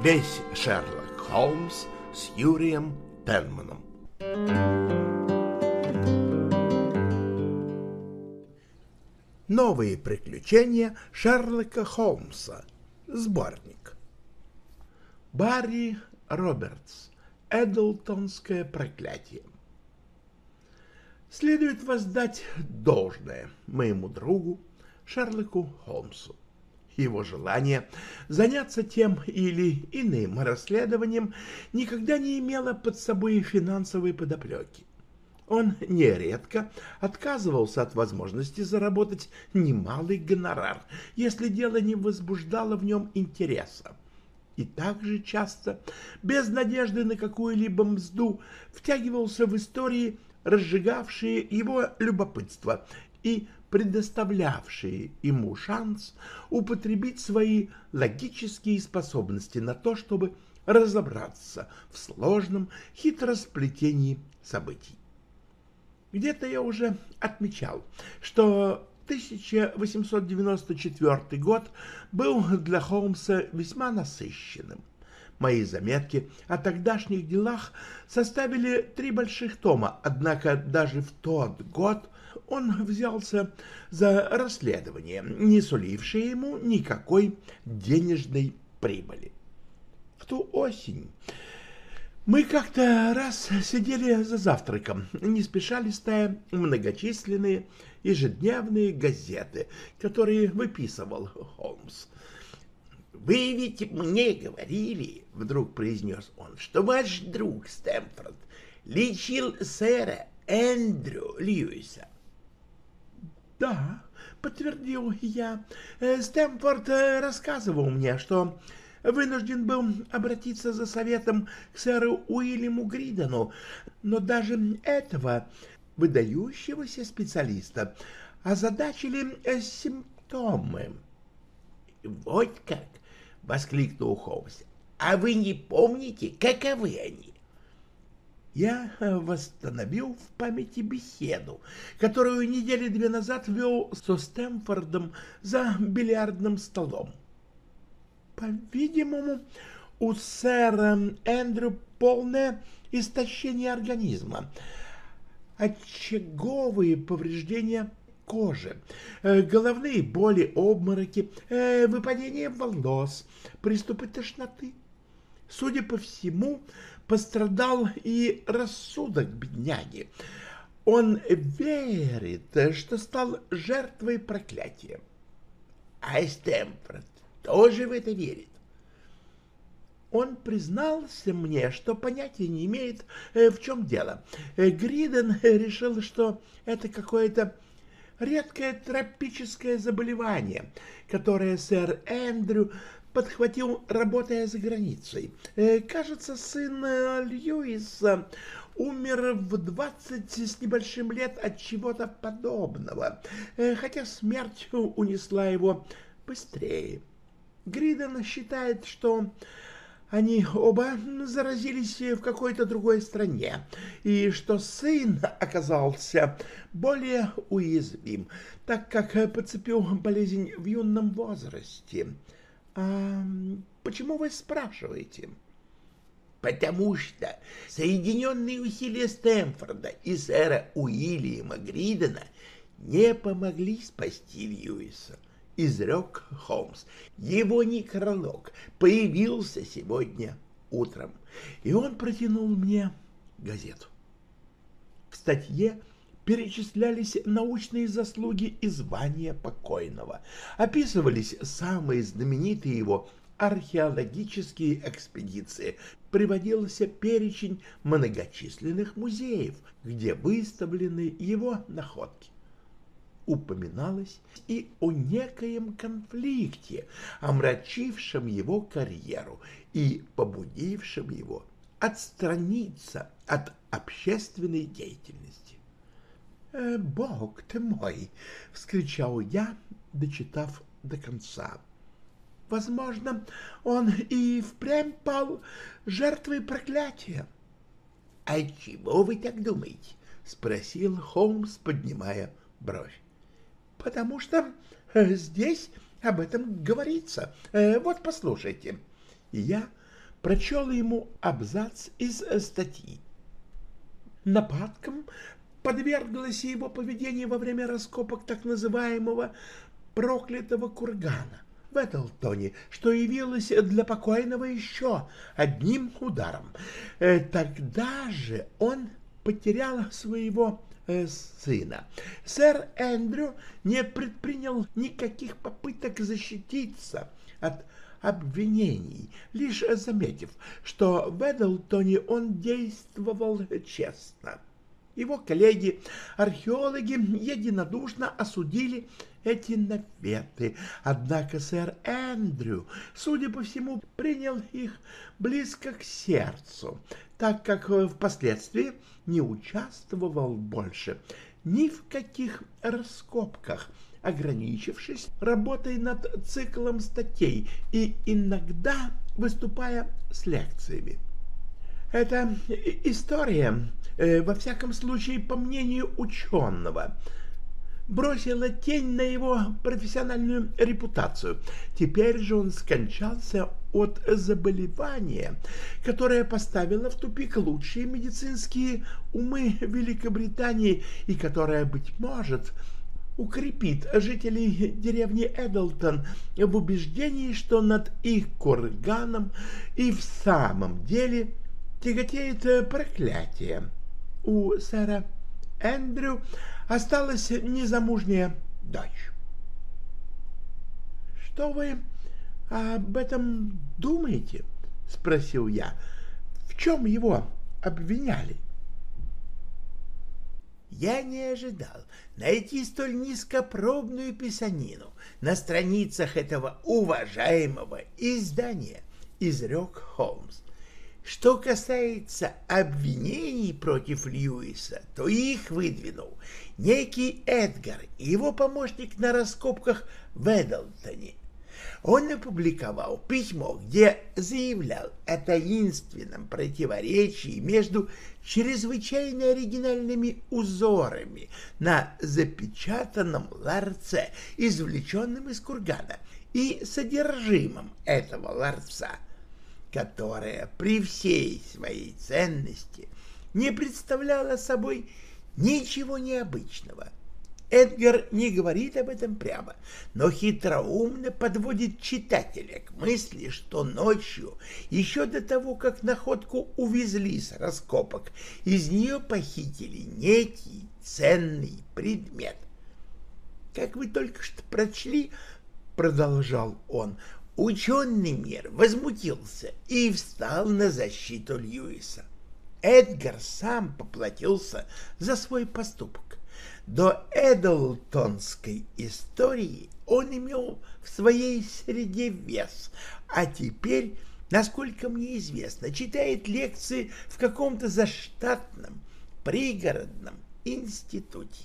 Весь Шерлок Холмс с Юрием Пенманом. Новые приключения Шерлока Холмса. Сборник. Барри Робертс. Эдлтонское проклятие. Следует воздать должное моему другу Шерлоку Холмсу. Его желание заняться тем или иным расследованием никогда не имело под собой финансовой подоплеки. Он нередко отказывался от возможности заработать немалый гонорар, если дело не возбуждало в нем интереса. И также часто, без надежды на какую-либо мзду, втягивался в истории, разжигавшие его любопытство и предоставлявшие ему шанс употребить свои логические способности на то, чтобы разобраться в сложном хитросплетении событий. Где-то я уже отмечал, что 1894 год был для Холмса весьма насыщенным. Мои заметки о тогдашних делах составили три больших тома, однако даже в тот год он взялся за расследование, не сулившее ему никакой денежной прибыли. В ту осень мы как-то раз сидели за завтраком, не спеша листая многочисленные ежедневные газеты, которые выписывал Холмс. «Вы ведь мне говорили, — вдруг произнес он, — что ваш друг Стэмфорд лечил сэра Эндрю Льюиса. «Да», — подтвердил я. Э, «Стэмфорд э, рассказывал мне, что вынужден был обратиться за советом к сэру Уильяму Гридену, но даже этого выдающегося специалиста озадачили э, симптомы». «Вот как!» — воскликнул Холмс. «А вы не помните, каковы они?» Я э, восстановил в памяти беседу, которую недели две назад вел со Стэмфордом за бильярдным столом. По-видимому, у сэра Эндрю полное истощение организма, очаговые повреждения кожи, э, головные боли, обмороки, э, выпадение волос, приступы тошноты. Судя по всему, пострадал и рассудок бедняги. Он верит, что стал жертвой проклятия. А Стэмфорд тоже в это верит. Он признался мне, что понятия не имеет, э, в чем дело. Э, Гриден решил, что это какое-то редкое тропическое заболевание, которое сэр Эндрю подхватил, работая за границей. Э, кажется, сын э, Льюиса умер в двадцать с небольшим лет от чего-то подобного, э, хотя смерть унесла его быстрее. Гриден считает, что они оба заразились в какой-то другой стране, и что сын оказался более уязвим, так как подцепил болезнь в юном возрасте. А почему вы спрашиваете? Потому что соединенные усилия Стэнфорда и сэра Уильяма Гридена не помогли спасти Льюиса, изрек Холмс. Его некролог появился сегодня утром, и он протянул мне газету. В статье перечислялись научные заслуги и звания покойного, описывались самые знаменитые его археологические экспедиции, приводился перечень многочисленных музеев, где выставлены его находки. Упоминалось и о некоем конфликте, омрачившем его карьеру и побудившем его отстраниться от общественной деятельности. «Э, «Бог ты мой!» — вскричал я, дочитав до конца. «Возможно, он и впрямь пал жертвой проклятия». «А чего вы так думаете?» — спросил Холмс, поднимая бровь. «Потому что э, здесь об этом говорится. Э, вот послушайте». Я прочел ему абзац из статьи. Нападкам подверглось его поведение во время раскопок так называемого проклятого кургана в Этлтоне, что явилось для покойного еще одним ударом. Э, тогда же он потерял своего э, сына. Сэр Эндрю не предпринял никаких попыток защититься от обвинений, лишь заметив, что в Эдлтоне он действовал честно. Его коллеги-археологи единодушно осудили эти наветы, однако сэр Эндрю, судя по всему, принял их близко к сердцу, так как впоследствии не участвовал больше ни в каких раскопках, ограничившись работой над циклом статей и иногда выступая с лекциями. Эта история, э, во всяком случае, по мнению ученого, бросила тень на его профессиональную репутацию. Теперь же он скончался от заболевания, которое поставило в тупик лучшие медицинские умы Великобритании и которое, быть может, укрепит жителей деревни Эдлтон в убеждении, что над их курганом и в самом деле тяготеет проклятие. У сэра Эндрю осталась незамужняя дочь. — Что вы об этом думаете? — спросил я. — В чем его обвиняли? Я не ожидал найти столь низкопробную писанину на страницах этого уважаемого издания, изрек Холмс. Что касается обвинений против Льюиса, то их выдвинул некий Эдгар и его помощник на раскопках в Эдлтоне. Он опубликовал письмо, где заявлял о таинственном противоречии между чрезвычайно оригинальными узорами на запечатанном ларце, извлеченном из кургана, и содержимым этого ларца – которая при всей своей ценности не представляла собой ничего необычного. Эдгар не говорит об этом прямо, но хитроумно подводит читателя к мысли, что ночью, еще до того, как находку увезли с раскопок, из нее похитили некий ценный предмет. Как вы только что прочли, продолжал он, Ученый мир возмутился и встал на защиту Льюиса. Эдгар сам поплатился за свой поступок. До Эдлтонской истории он имел в своей среде вес, а теперь, насколько мне известно, читает лекции в каком-то заштатном пригородном институте.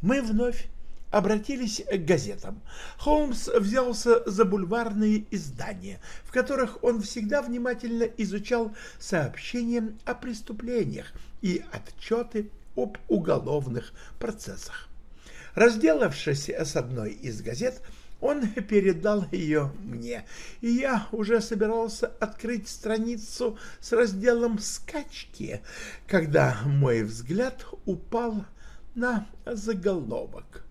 Мы вновь обратились к газетам. Холмс взялся за бульварные издания, в которых он всегда внимательно изучал сообщения о преступлениях и отчеты об уголовных процессах. Разделавшись с одной из газет, он передал ее мне, и я уже собирался открыть страницу с разделом «Скачки», когда мой взгляд упал на заголовок.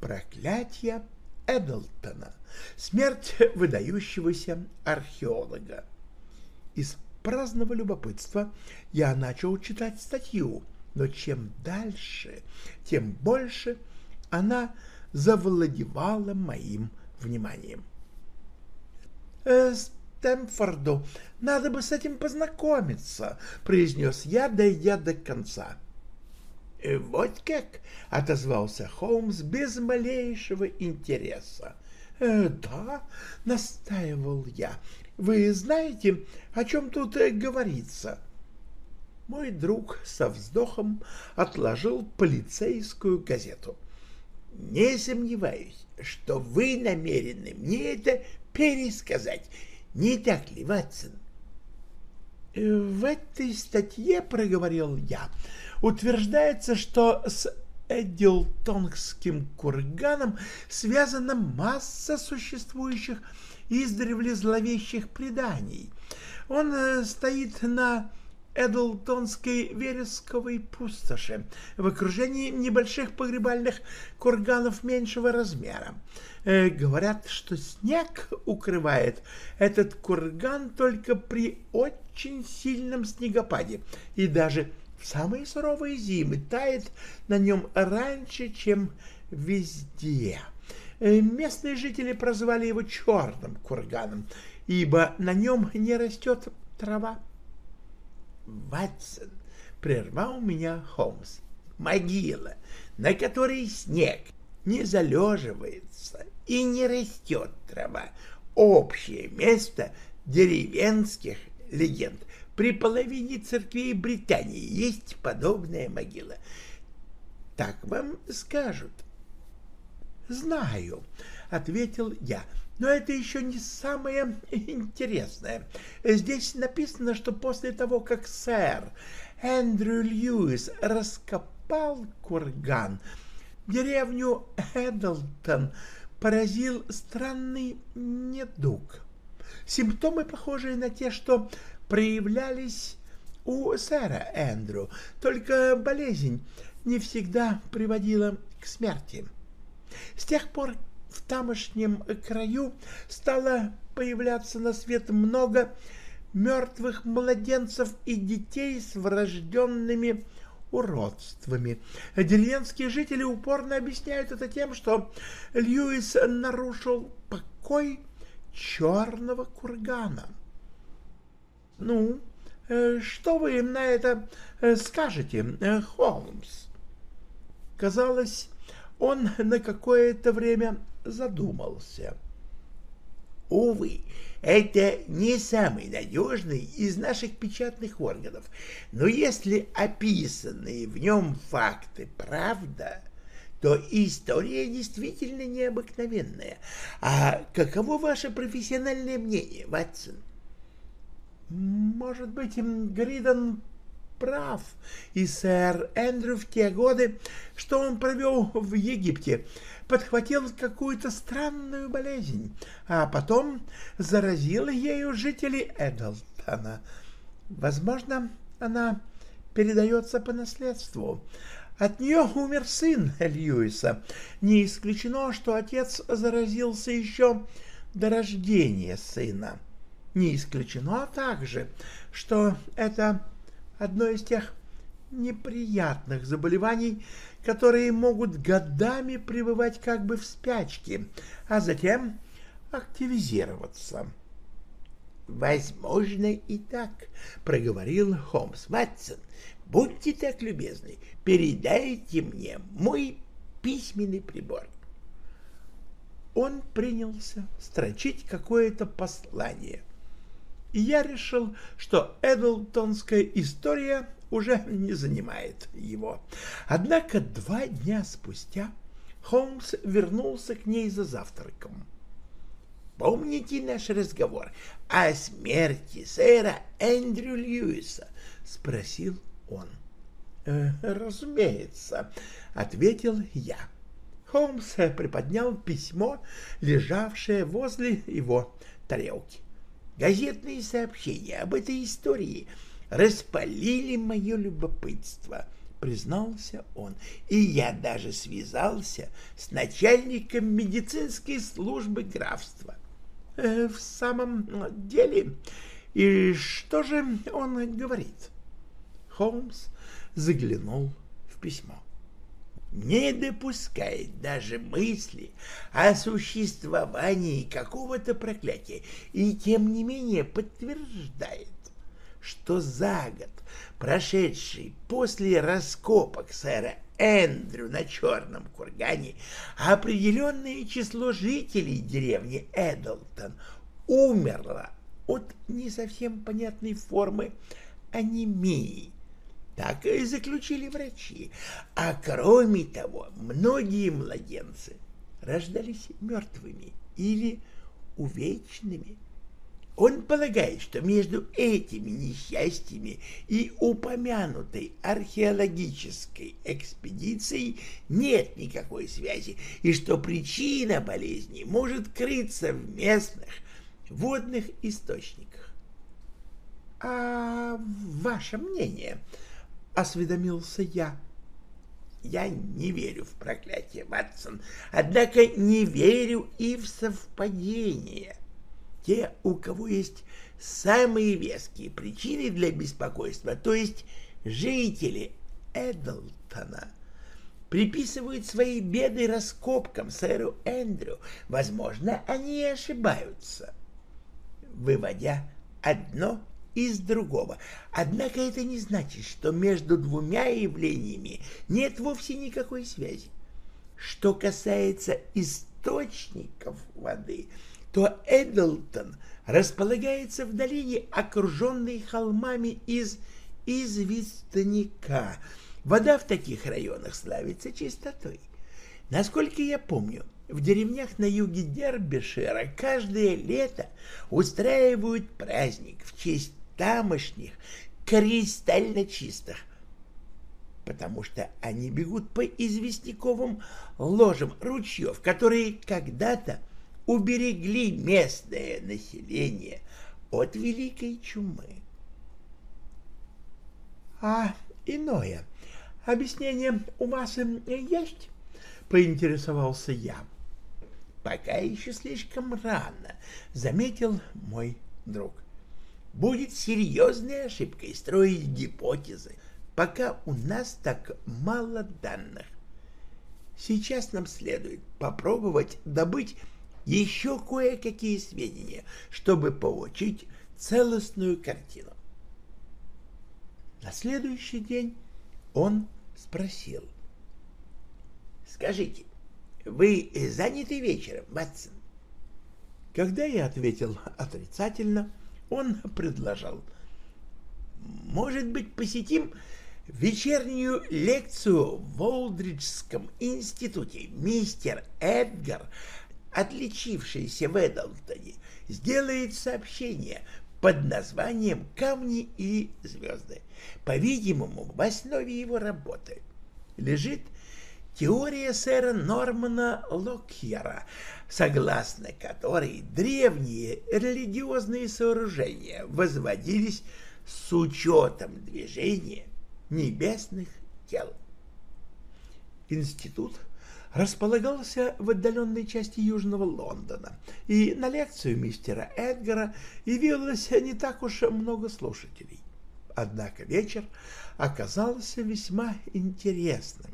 Проклятие Эдлтона. Смерть выдающегося археолога. Из праздного любопытства я начал читать статью, но чем дальше, тем больше она завладевала моим вниманием. «Э, «Стэмфорду надо бы с этим познакомиться», — произнес я, дойдя до конца. Э, «Вот как?» — отозвался Холмс без малейшего интереса. «Э, «Да», — настаивал я, — «вы знаете, о чем тут э, говорится?» Мой друг со вздохом отложил полицейскую газету. «Не сомневаюсь, что вы намерены мне это пересказать. Не так ли, Ватсон?» «В этой статье, — проговорил я, — утверждается, что с Эдилтонгским курганом связана масса существующих издревле зловещих преданий. Он э, стоит на Эдлтонской вересковой пустоши в окружении небольших погребальных курганов меньшего размера. Э, говорят, что снег укрывает этот курган только при очень сильном снегопаде и даже в самые суровые зимы тает на нем раньше, чем везде. Э, местные жители прозвали его черным курганом, ибо на нем не растет трава. Ватсон, прервал меня Холмс. Могила, на которой снег не залеживается и не растет трава. Общее место деревенских легенд. При половине церквей Британии есть подобная могила. Так вам скажут. Знаю, ответил я. Но это еще не самое интересное. Здесь написано, что после того, как сэр Эндрю Льюис раскопал курган, деревню Эдлтон поразил странный недуг. Симптомы, похожие на те, что проявлялись у сэра Эндрю, только болезнь не всегда приводила к смерти. С тех пор в тамошнем краю стало появляться на свет много мертвых младенцев и детей с врожденными уродствами. Деревенские жители упорно объясняют это тем, что Льюис нарушил покой черного кургана. Ну, э, что вы на это э, скажете, э, Холмс? Казалось, он на какое-то время задумался. Увы, это не самый надежный из наших печатных органов, но если описанные в нем факты правда, то история действительно необыкновенная. А каково ваше профессиональное мнение, Ватсон? Может быть, Гридон прав, и сэр Эндрю в те годы, что он провел в Египте, подхватил какую-то странную болезнь, а потом заразил ею жителей Эдлтона. Возможно, она передается по наследству. От нее умер сын Льюиса. Не исключено, что отец заразился еще до рождения сына. Не исключено также, что это одно из тех неприятных заболеваний, которые могут годами пребывать как бы в спячке, а затем активизироваться. «Возможно и так», — проговорил Холмс Ватсон. «Будьте так любезны, передайте мне мой письменный прибор». Он принялся строчить какое-то послание — и я решил, что Эдлтонская история уже не занимает его. Однако два дня спустя Холмс вернулся к ней за завтраком. «Помните наш разговор о смерти сэра Эндрю Льюиса?» — спросил он. «Э, «Разумеется», — ответил я. Холмс приподнял письмо, лежавшее возле его тарелки. Газетные сообщения об этой истории распалили мое любопытство, признался он, и я даже связался с начальником медицинской службы графства. Э, в самом деле, и что же он говорит? Холмс заглянул в письмо не допускает даже мысли о существовании какого-то проклятия и тем не менее подтверждает, что за год, прошедший после раскопок сэра Эндрю на Черном кургане, определенное число жителей деревни Эдлтон умерло от не совсем понятной формы анемии так и заключили врачи. А кроме того, многие младенцы рождались мертвыми или увечными. Он полагает, что между этими несчастьями и упомянутой археологической экспедицией нет никакой связи, и что причина болезни может крыться в местных водных источниках. — А ваше мнение? — осведомился я. — Я не верю в проклятие, Ватсон, однако не верю и в совпадение те, у кого есть самые веские причины для беспокойства, то есть жители Эдлтона, приписывают свои беды раскопкам сэру Эндрю. Возможно, они ошибаются, выводя одно из другого. Однако это не значит, что между двумя явлениями нет вовсе никакой связи. Что касается источников воды – то Эдлтон располагается в долине, окруженной холмами из известняка. Вода в таких районах славится чистотой. Насколько я помню, в деревнях на юге Дербишира каждое лето устраивают праздник в честь тамошних кристально чистых, потому что они бегут по известняковым ложам ручьев, которые когда-то уберегли местное население от великой чумы. — А иное объяснение у вас есть? — поинтересовался я. — Пока еще слишком рано, — заметил мой друг. Будет серьезной ошибкой строить гипотезы, пока у нас так мало данных. Сейчас нам следует попробовать добыть еще кое-какие сведения, чтобы получить целостную картину. На следующий день он спросил. «Скажите, вы заняты вечером, Ватсон?» Когда я ответил отрицательно, он предложил. «Может быть, посетим вечернюю лекцию в Олдриджском институте? Мистер Эдгар отличившийся в Эдлтоне, сделает сообщение под названием «Камни и звезды». По-видимому, в основе его работы лежит теория сэра Нормана Локьера, согласно которой древние религиозные сооружения возводились с учетом движения небесных тел. Институт – располагался в отдаленной части Южного Лондона, и на лекцию мистера Эдгара явилось не так уж много слушателей. Однако вечер оказался весьма интересным.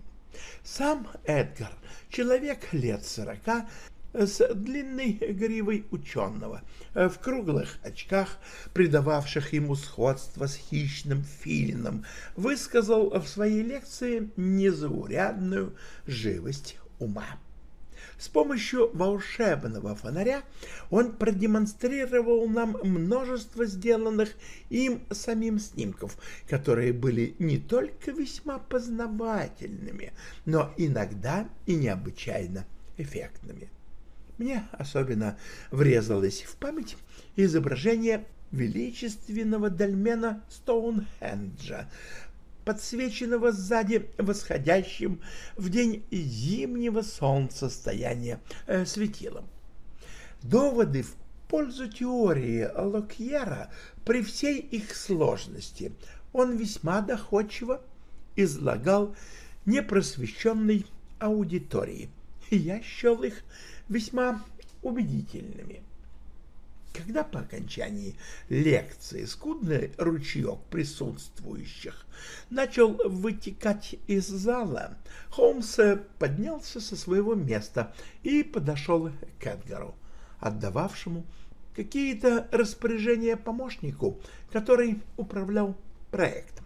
Сам Эдгар, человек лет сорока, с длинной гривой ученого, в круглых очках, придававших ему сходство с хищным филином, высказал в своей лекции незаурядную живость ума. С помощью волшебного фонаря он продемонстрировал нам множество сделанных им самим снимков, которые были не только весьма познавательными, но иногда и необычайно эффектными. Мне особенно врезалось в память изображение величественного дольмена Стоунхенджа, подсвеченного сзади восходящим в день зимнего солнцестояния э, светилом. Доводы в пользу теории Локьера при всей их сложности он весьма доходчиво излагал непросвещенной аудитории. Я счел их весьма убедительными. Когда по окончании лекции скудный ручеек присутствующих начал вытекать из зала, Холмс поднялся со своего места и подошел к Эдгару, отдававшему какие-то распоряжения помощнику, который управлял проектом.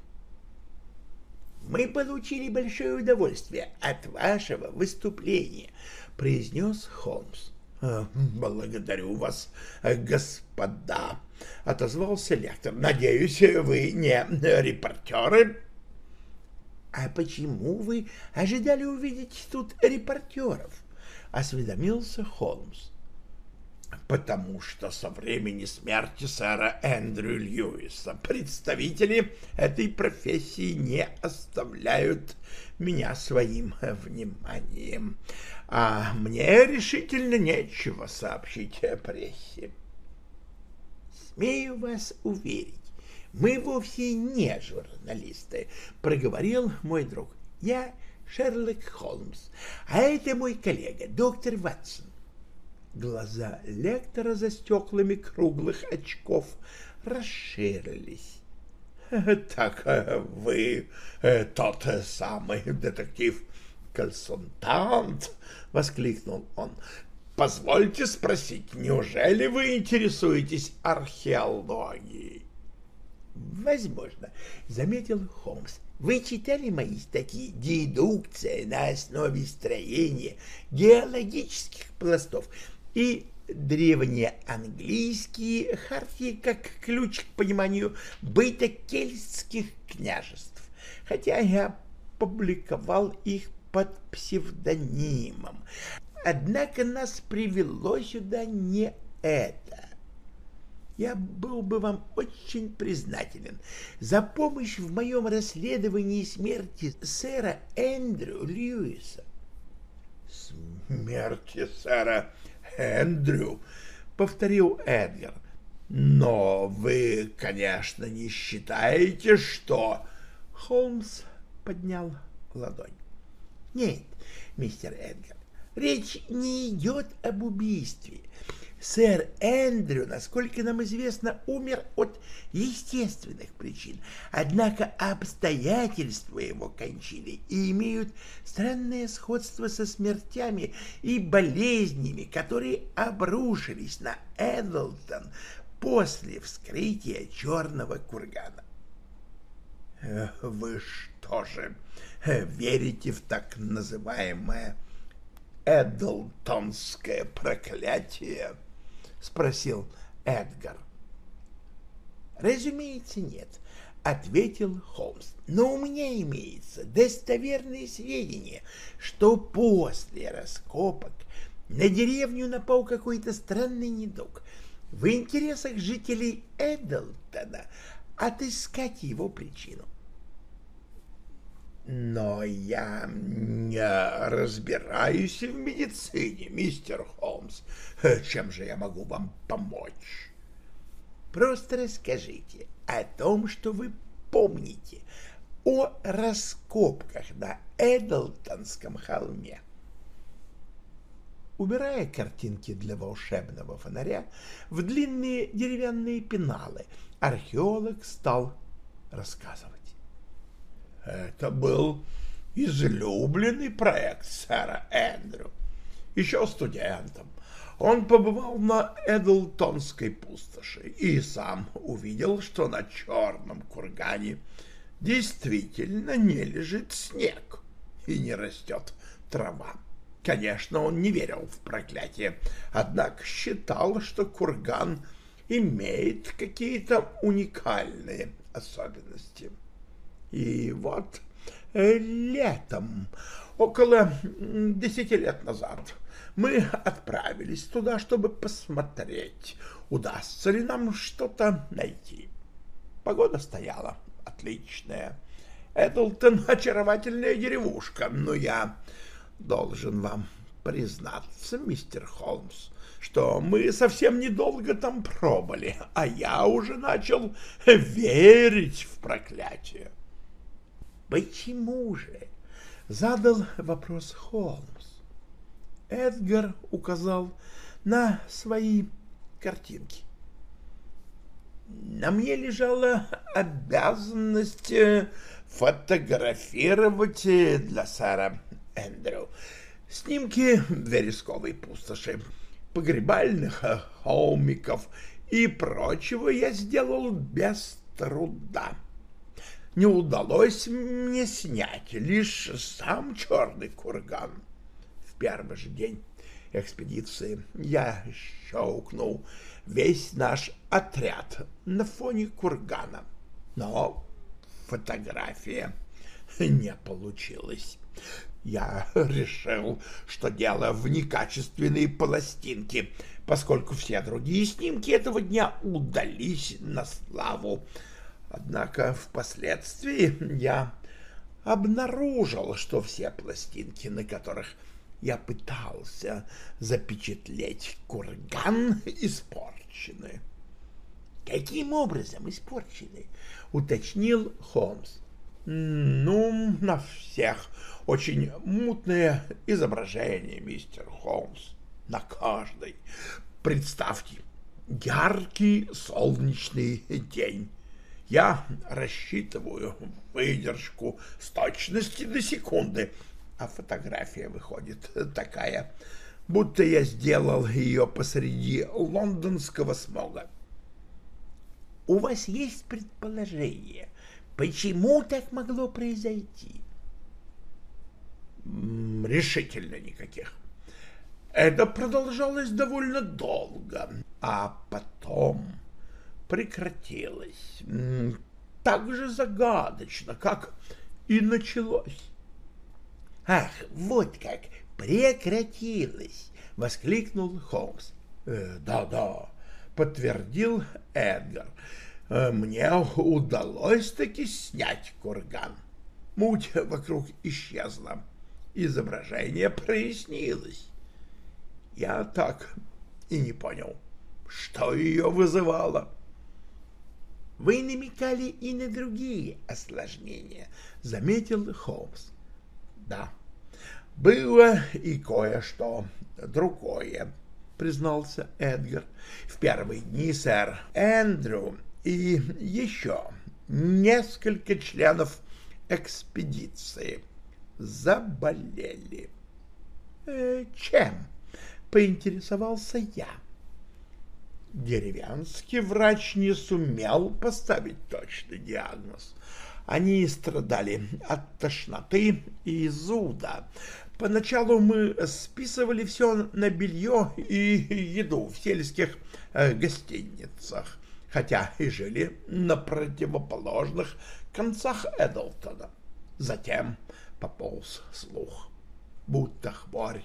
«Мы получили большое удовольствие от вашего выступления», — произнес Холмс. Э, «Благодарю вас, господа», — отозвался лектор. «Надеюсь, вы не репортеры?» «А почему вы ожидали увидеть тут репортеров?» — осведомился Холмс. Потому что со времени смерти сэра Эндрю Льюиса представители этой профессии не оставляют меня своим вниманием, а мне решительно нечего сообщить прессе. Смею вас уверить, мы вовсе не журналисты, проговорил мой друг. Я Шерлок Холмс, а это мой коллега, доктор Ватсон. Глаза лектора за стеклами круглых очков расширились. — Так э, вы э, тот самый детектив-консультант? — воскликнул он. — Позвольте спросить, неужели вы интересуетесь археологией? — Возможно, — заметил Холмс. Вы читали мои статьи «Дедукция на основе строения геологических пластов» и древнеанглийские хартии как ключ к пониманию быта кельтских княжеств, хотя я публиковал их под псевдонимом. Однако нас привело сюда не это. Я был бы вам очень признателен за помощь в моем расследовании смерти сэра Эндрю Льюиса. Смерти сэра Эндрю, — повторил Эдгар. Но вы, конечно, не считаете, что... Холмс поднял ладонь. Нет, мистер Эдгар, речь не идет об убийстве. Сэр Эндрю, насколько нам известно, умер от естественных причин, однако обстоятельства его кончины имеют странное сходство со смертями и болезнями, которые обрушились на Эдлтон после вскрытия черного кургана. «Вы что же, верите в так называемое Эдлтонское проклятие?» — спросил Эдгар. «Разумеется, нет», — ответил Холмс. «Но у меня имеется достоверные сведения, что после раскопок на деревню напал какой-то странный недуг. В интересах жителей Эдлтона отыскать его причину. Но я не разбираюсь в медицине, мистер Холмс. Чем же я могу вам помочь? Просто расскажите о том, что вы помните о раскопках на Эдлтонском холме. Убирая картинки для волшебного фонаря в длинные деревянные пеналы, археолог стал рассказывать. Это был излюбленный проект сэра Эндрю. Еще студентом он побывал на Эдлтонской пустоши и сам увидел, что на черном кургане действительно не лежит снег и не растет трава. Конечно, он не верил в проклятие, однако считал, что курган имеет какие-то уникальные особенности. И вот э, летом, около десяти лет назад, мы отправились туда, чтобы посмотреть, удастся ли нам что-то найти. Погода стояла отличная. Эдлтон — очаровательная деревушка, но я должен вам признаться, мистер Холмс, что мы совсем недолго там пробыли, а я уже начал верить в проклятие. «Почему же?» — задал вопрос Холмс. Эдгар указал на свои картинки. На мне лежала обязанность э, фотографировать э, для сэра Эндрю снимки вересковой пустоши, погребальных холмиков и прочего я сделал без труда не удалось мне снять лишь сам черный курган. В первый же день экспедиции я щелкнул весь наш отряд на фоне кургана, но фотография не получилась. Я решил, что дело в некачественной пластинке, поскольку все другие снимки этого дня удались на славу. Однако впоследствии я обнаружил, что все пластинки, на которых я пытался запечатлеть курган, испорчены. «Каким образом испорчены?» — уточнил Холмс. «Ну, на всех очень мутное изображение, мистер Холмс, на каждой. Представьте, яркий солнечный день. Я рассчитываю выдержку с точности до секунды, а фотография выходит такая, будто я сделал ее посреди лондонского смога. У вас есть предположение, почему так могло произойти? Решительно никаких. Это продолжалось довольно долго, а потом прекратилось так же загадочно, как и началось. «Ах, вот как! Прекратилось!» — воскликнул Холмс. «Э, «Да-да», — подтвердил Эдгар. «Э, «Мне удалось таки снять курган. Муть вокруг исчезла. Изображение прояснилось. Я так и не понял, что ее вызывало». «Вы намекали и на другие осложнения», — заметил Холмс. «Да, было и кое-что другое», — признался Эдгар. «В первые дни сэр Эндрю и еще несколько членов экспедиции заболели». «Э, «Чем?» — поинтересовался я деревенский врач не сумел поставить точный диагноз. Они страдали от тошноты и зуда. Поначалу мы списывали все на белье и еду в сельских э, гостиницах, хотя и жили на противоположных концах Эдлтона. Затем пополз слух, будто хворь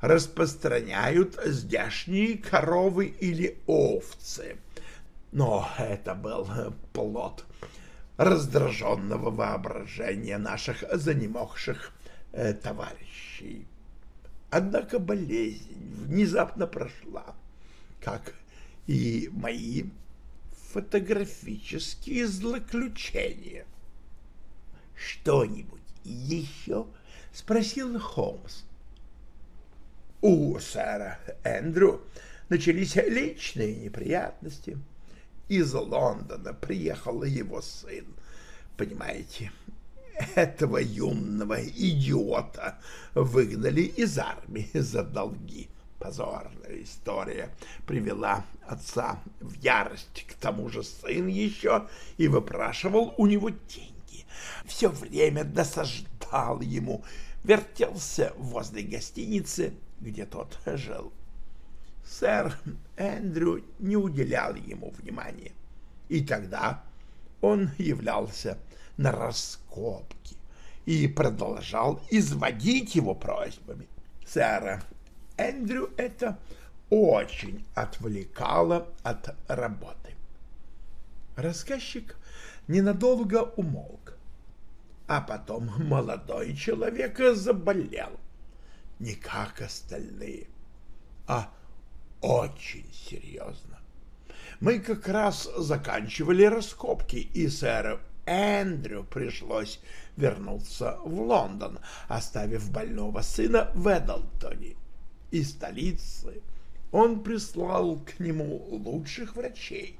распространяют здешние коровы или овцы. Но это был плод раздраженного воображения наших занемогших э, товарищей. Однако болезнь внезапно прошла, как и мои фотографические злоключения. «Что-нибудь еще?» — спросил Холмс. У сэра Эндрю начались личные неприятности. Из Лондона приехал его сын. Понимаете, этого юного идиота выгнали из армии за долги. Позорная история привела отца в ярость. К тому же сын еще и выпрашивал у него деньги. Все время досаждал ему, вертелся возле гостиницы где тот жил. Сэр Эндрю не уделял ему внимания, и тогда он являлся на раскопки и продолжал изводить его просьбами. Сэра Эндрю это очень отвлекало от работы. Рассказчик ненадолго умолк, а потом молодой человек заболел не как остальные, а очень серьезно. Мы как раз заканчивали раскопки, и сэру Эндрю пришлось вернуться в Лондон, оставив больного сына в Эдлтоне. Из столицы он прислал к нему лучших врачей,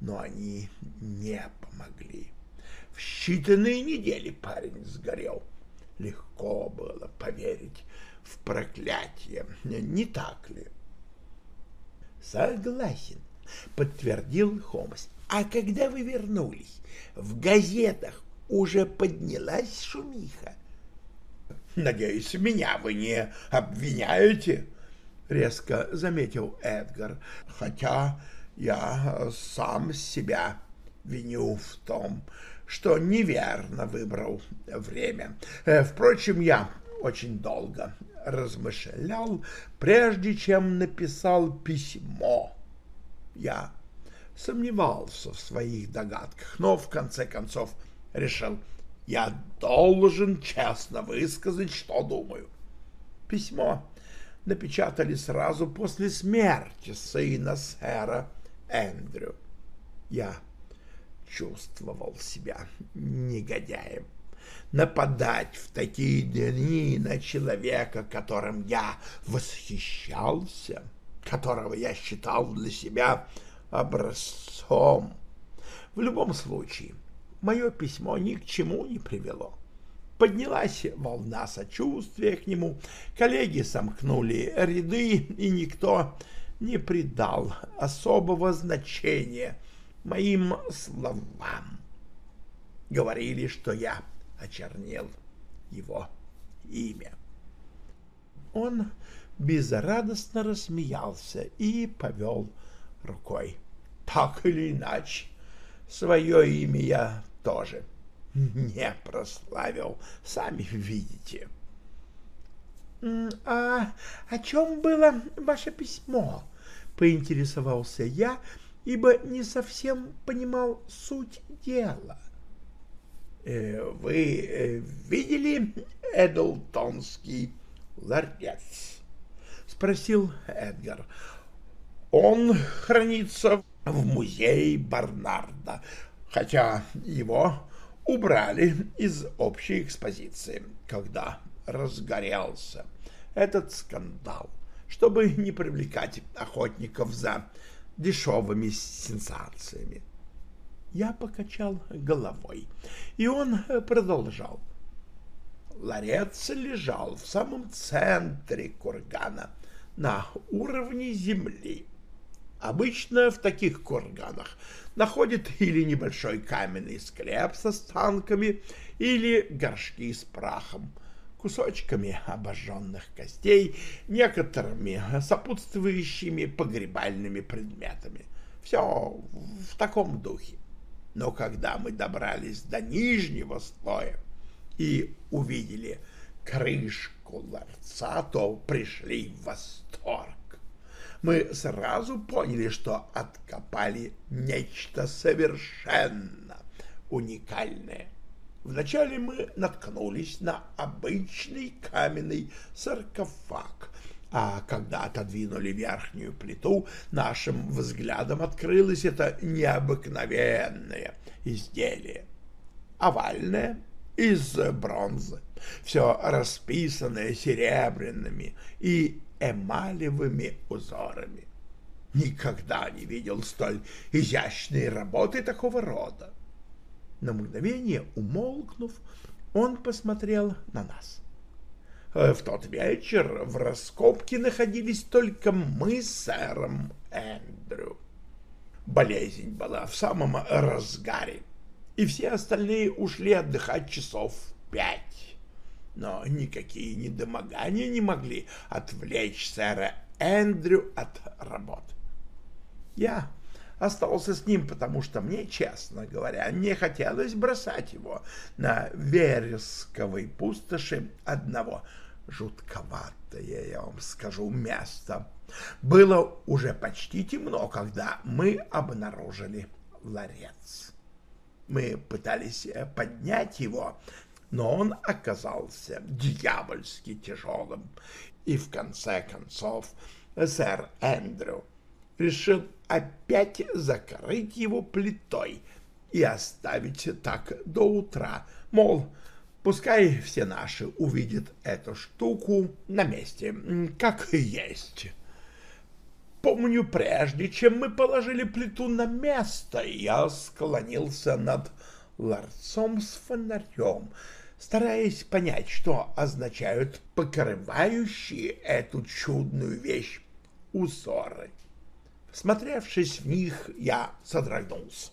но они не помогли. В считанные недели парень сгорел. Легко было поверить в проклятие, не так ли? Согласен, подтвердил Холмс. А когда вы вернулись, в газетах уже поднялась шумиха. Надеюсь, меня вы не обвиняете, резко заметил Эдгар, хотя я сам себя виню в том, что неверно выбрал время. Впрочем, я очень долго размышлял, прежде чем написал письмо. Я сомневался в своих догадках, но в конце концов решил, я должен честно высказать, что думаю. Письмо напечатали сразу после смерти сына сэра Эндрю. Я чувствовал себя негодяем. Нападать в такие дни на человека, которым я восхищался, которого я считал для себя образцом. В любом случае, мое письмо ни к чему не привело. Поднялась волна сочувствия к нему, коллеги сомкнули ряды, и никто не придал особого значения моим словам. Говорили, что я очернел его имя. Он безрадостно рассмеялся и повел рукой. Так или иначе, свое имя я тоже не прославил, сами видите. — А о чем было ваше письмо? — поинтересовался я, ибо не совсем понимал суть дела. «Э, — Вы э, видели Эдлтонский ларец? — спросил Эдгар. — Он хранится в музее Барнарда, хотя его убрали из общей экспозиции, когда разгорелся этот скандал, чтобы не привлекать охотников за дешевыми сенсациями. Я покачал головой, и он продолжал. Ларец лежал в самом центре кургана, на уровне земли. Обычно в таких курганах находят или небольшой каменный склеп с останками, или горшки с прахом, кусочками обожженных костей, некоторыми сопутствующими погребальными предметами. Все в таком духе. Но когда мы добрались до нижнего слоя и увидели крышку ларца, то пришли в восторг мы сразу поняли, что откопали нечто совершенно уникальное. Вначале мы наткнулись на обычный каменный саркофаг, а когда отодвинули верхнюю плиту, нашим взглядом открылось это необыкновенное изделие. Овальное, из бронзы, все расписанное серебряными и эмалевыми узорами. Никогда не видел столь изящной работы такого рода. На мгновение умолкнув, он посмотрел на нас. Э, в тот вечер в раскопке находились только мы с сэром Эндрю. Болезнь была в самом разгаре, и все остальные ушли отдыхать часов пять но никакие недомогания не могли отвлечь сэра Эндрю от работы. Я остался с ним, потому что мне, честно говоря, не хотелось бросать его на вересковой пустоши одного. Жутковатое, я вам скажу, место. Было уже почти темно, когда мы обнаружили ларец. Мы пытались поднять его, но он оказался дьявольски тяжелым, и в конце концов сэр Эндрю решил опять закрыть его плитой и оставить так до утра, мол, пускай все наши увидят эту штуку на месте, как есть. Помню, прежде чем мы положили плиту на место, я склонился над ларцом с фонарем, стараясь понять, что означают покрывающие эту чудную вещь узоры. Смотревшись в них, я содрогнулся.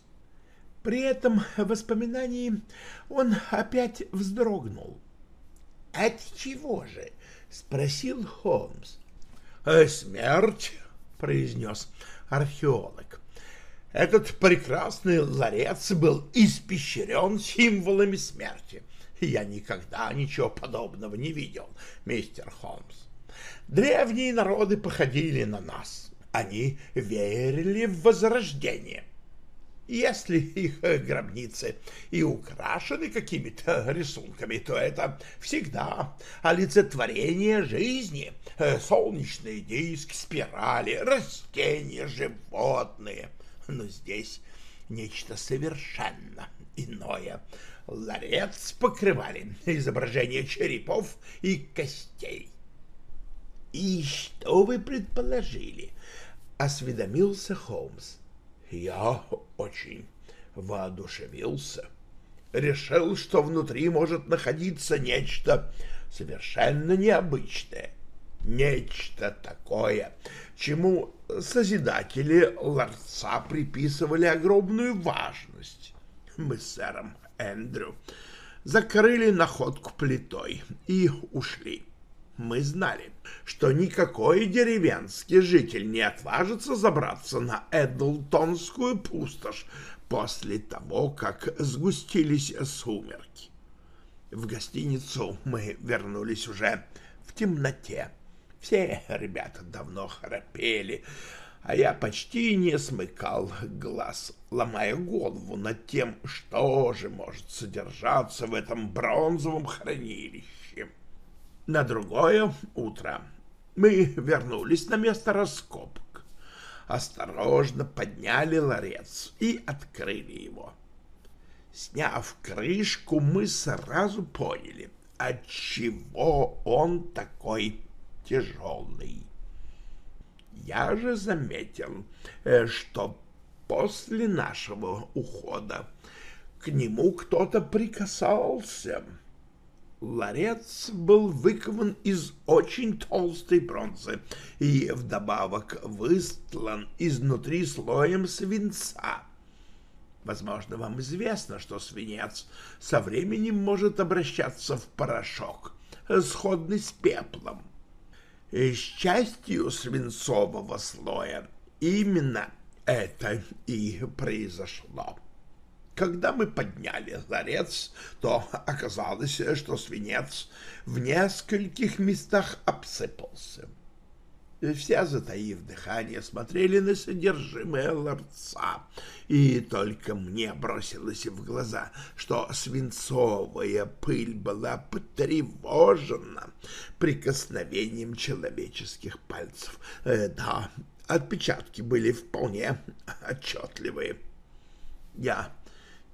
При этом воспоминании он опять вздрогнул. — От чего же? — спросил Холмс. «Э, — Смерть, — произнес археолог. Этот прекрасный ларец был испещрен символами смерти — Я никогда ничего подобного не видел, мистер Холмс. Древние народы походили на нас. Они верили в возрождение. Если их гробницы и украшены какими-то рисунками, то это всегда олицетворение жизни. Солнечные диски, спирали, растения, животные. Но здесь нечто совершенно иное. Ларец покрывали изображения черепов и костей. «И что вы предположили?» — осведомился Холмс. Я очень воодушевился. Решил, что внутри может находиться нечто совершенно необычное. Нечто такое, чему созидатели ларца приписывали огромную важность. Мы с сэром Эндрю закрыли находку плитой и ушли. Мы знали, что никакой деревенский житель не отважится забраться на Эдлтонскую пустошь после того, как сгустились сумерки. В гостиницу мы вернулись уже в темноте. Все ребята давно храпели, а я почти не смыкал глаз, ломая голову над тем, что же может содержаться в этом бронзовом хранилище. На другое утро мы вернулись на место раскопок, осторожно подняли ларец и открыли его. Сняв крышку, мы сразу поняли, отчего он такой тяжелый. Я же заметил, э, что после нашего ухода к нему кто-то прикасался — Ларец был выкован из очень толстой бронзы и вдобавок выстлан изнутри слоем свинца. Возможно, вам известно, что свинец со временем может обращаться в порошок, сходный с пеплом. И с частью свинцового слоя именно это и произошло. Когда мы подняли ларец, то оказалось, что свинец в нескольких местах обсыпался. Все, затаив дыхание, смотрели на содержимое ларца, и только мне бросилось в глаза, что свинцовая пыль была потревожена прикосновением человеческих пальцев. Э, да, отпечатки были вполне отчетливые. Я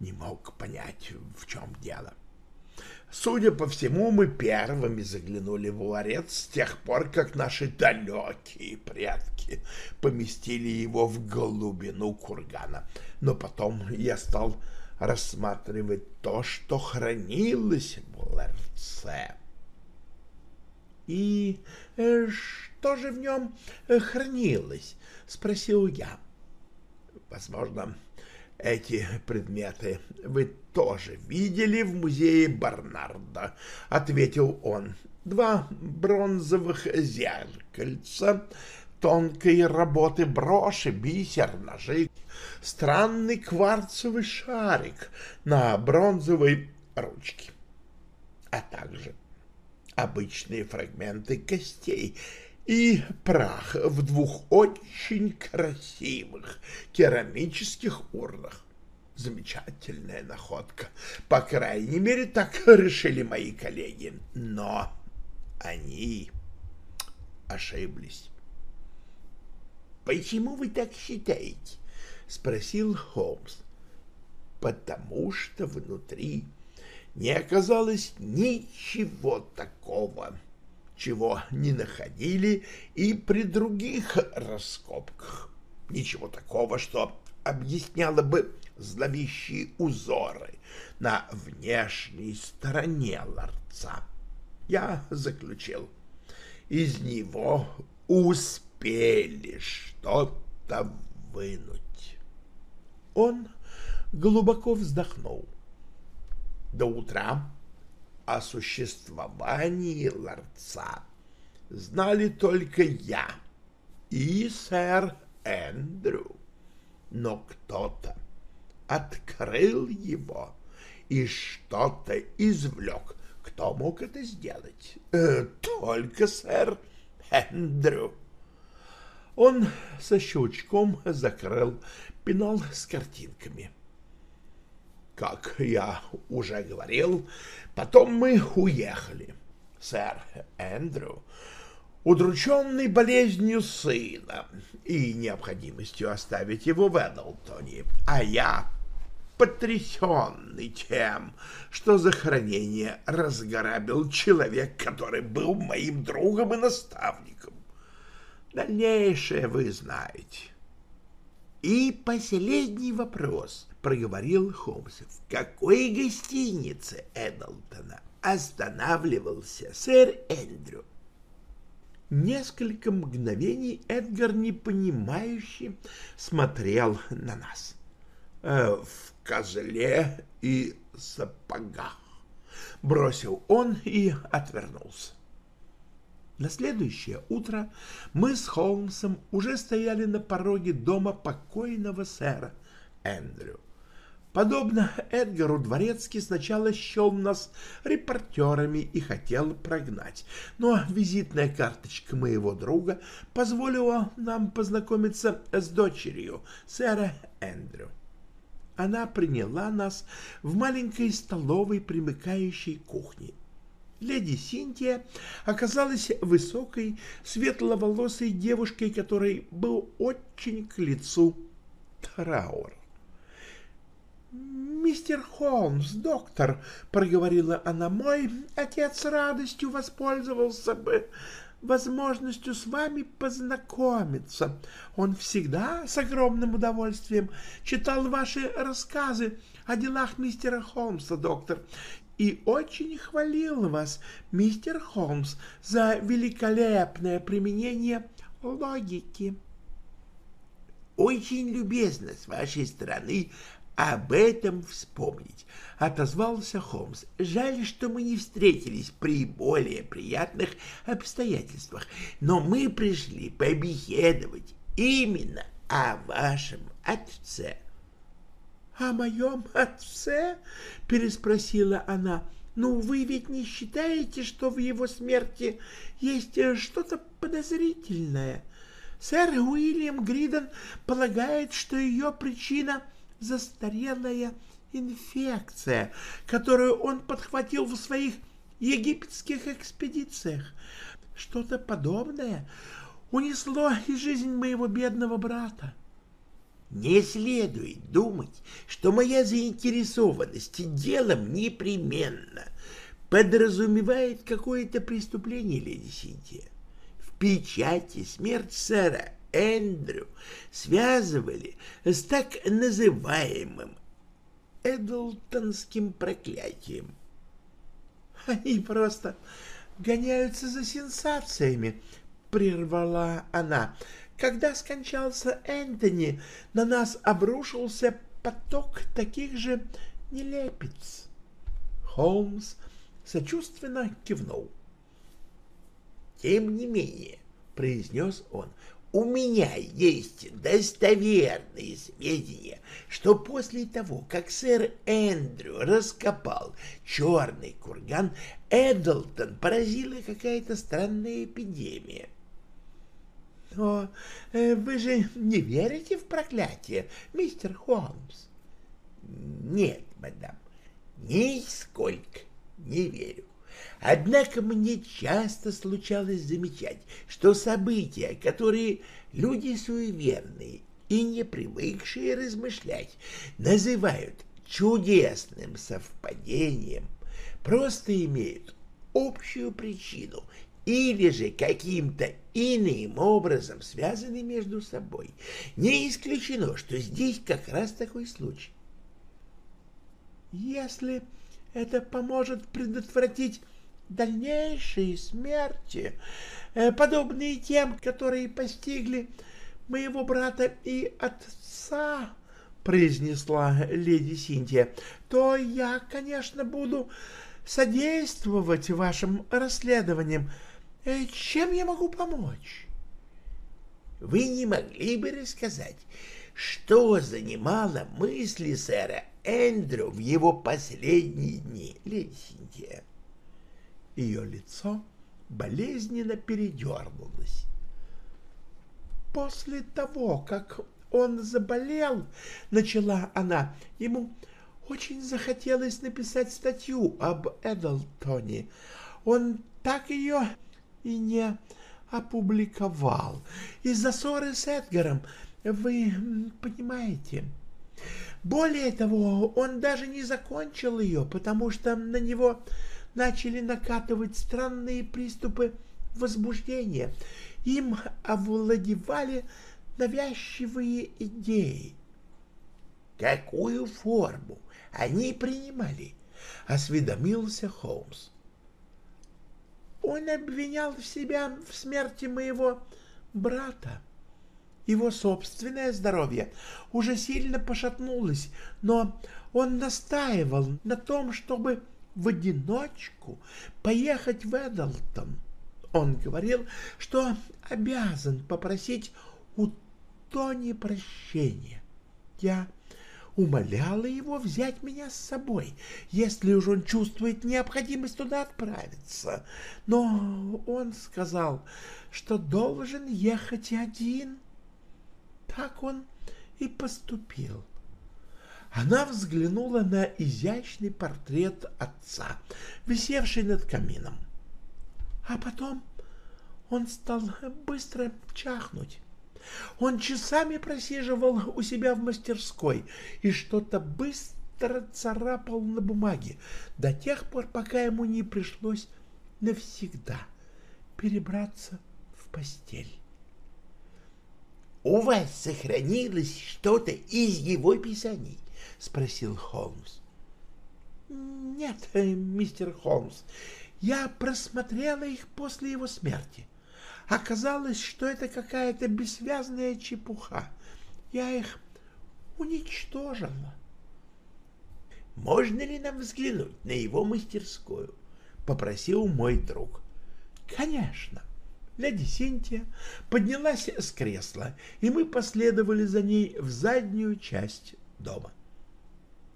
не мог понять, в чем дело. Судя по всему, мы первыми заглянули в ларец с тех пор, как наши далекие предки поместили его в глубину кургана. Но потом я стал рассматривать то, что хранилось в ларце. «И э, что же в нем э, хранилось?» — спросил я. Возможно, эти предметы вы тоже видели в музее Барнарда, — ответил он. Два бронзовых зеркальца, тонкой работы броши, бисер, ножи, странный кварцевый шарик на бронзовой ручке, а также обычные фрагменты костей и прах в двух очень красивых керамических урнах. Замечательная находка. По крайней мере, так решили мои коллеги. Но они ошиблись. «Почему вы так считаете?» — спросил Холмс. «Потому что внутри не оказалось ничего такого, чего не находили и при других раскопках. Ничего такого, что объясняло бы зловещие узоры на внешней стороне ларца. Я заключил, из него успели что-то вынуть. Он глубоко вздохнул. До утра о существовании ларца знали только я и сэр Эндрю. Но кто-то открыл его и что-то извлек. Кто мог это сделать? Э, только сэр Эндрю. Он со щелчком закрыл пенал с картинками. Как я уже говорил, потом мы уехали. Сэр Эндрю, удрученный болезнью сына и необходимостью оставить его в Эдлтоне, а я потрясенный тем, что захоронение разграбил человек, который был моим другом и наставником. Дальнейшее вы знаете. И последний вопрос, проговорил Холмс. В какой гостинице Эдлтона останавливался сэр Эндрю? Несколько мгновений Эдгар непонимающе смотрел на нас. Э, в козле и сапогах. Бросил он и отвернулся. На следующее утро мы с Холмсом уже стояли на пороге дома покойного сэра Эндрю. Подобно Эдгару, Дворецкий сначала счел нас репортерами и хотел прогнать, но визитная карточка моего друга позволила нам познакомиться с дочерью сэра Эндрю. Она приняла нас в маленькой столовой, примыкающей кухне. Леди Синтия оказалась высокой, светловолосой девушкой, которой был очень к лицу траур. «Мистер Холмс, доктор», — проговорила она, — «мой отец с радостью воспользовался бы возможностью с вами познакомиться. Он всегда с огромным удовольствием читал ваши рассказы о делах мистера Холмса, доктор, и очень хвалил вас, мистер Холмс, за великолепное применение логики. Очень любезно с вашей стороны об этом вспомнить, — отозвался Холмс. — Жаль, что мы не встретились при более приятных обстоятельствах, но мы пришли побеседовать именно о вашем отце. — О моем отце? — переспросила она. — Ну, вы ведь не считаете, что в его смерти есть что-то подозрительное? Сэр Уильям Гридон полагает, что ее причина — застарелая инфекция, которую он подхватил в своих египетских экспедициях. Что-то подобное унесло и жизнь моего бедного брата. Не следует думать, что моя заинтересованность делом непременно подразумевает какое-то преступление, леди Синтия. В печати смерть сэра Эндрю связывали с так называемым Эдлтонским проклятием. Они просто гоняются за сенсациями, прервала она. Когда скончался Энтони, на нас обрушился поток таких же нелепиц. Холмс сочувственно кивнул. «Тем не менее», — произнес он, у меня есть достоверные сведения, что после того, как сэр Эндрю раскопал черный курган, Эдлтон поразила какая-то странная эпидемия. Но э, вы же не верите в проклятие, мистер Холмс? Нет, мадам, нисколько не верю. Однако мне часто случалось замечать, что события, которые люди суеверные и не привыкшие размышлять, называют чудесным совпадением, просто имеют общую причину или же каким-то иным образом связаны между собой. Не исключено, что здесь как раз такой случай. Если это поможет предотвратить дальнейшие смерти, э, подобные тем, которые постигли моего брата и отца, — произнесла леди Синтия, — то я, конечно, буду содействовать вашим расследованиям. Э, чем я могу помочь? Вы не могли бы рассказать, что занимало мысли сэра Эндрю в его последние дни, леди Синтия. Ее лицо болезненно передернулось. После того, как он заболел, начала она, ему очень захотелось написать статью об Эдлтоне. Он так ее и не опубликовал. Из-за ссоры с Эдгаром, вы понимаете. Более того, он даже не закончил ее, потому что на него начали накатывать странные приступы возбуждения. Им овладевали навязчивые идеи. Какую форму они принимали? Осведомился Холмс. Он обвинял себя в смерти моего брата. Его собственное здоровье уже сильно пошатнулось, но он настаивал на том, чтобы в одиночку поехать в Эдлтон. Он говорил, что обязан попросить у Тони прощения. Я умоляла его взять меня с собой, если уж он чувствует необходимость туда отправиться. Но он сказал, что должен ехать один. Так он и поступил. Она взглянула на изящный портрет отца, висевший над камином. А потом он стал быстро чахнуть. Он часами просиживал у себя в мастерской и что-то быстро царапал на бумаге до тех пор, пока ему не пришлось навсегда перебраться в постель. — У вас сохранилось что-то из его писаний? — спросил Холмс. — Нет, мистер Холмс, я просмотрела их после его смерти. Оказалось, что это какая-то бессвязная чепуха. Я их уничтожила. — Можно ли нам взглянуть на его мастерскую? — попросил мой друг. — Конечно. Леди Синтия поднялась с кресла, и мы последовали за ней в заднюю часть дома.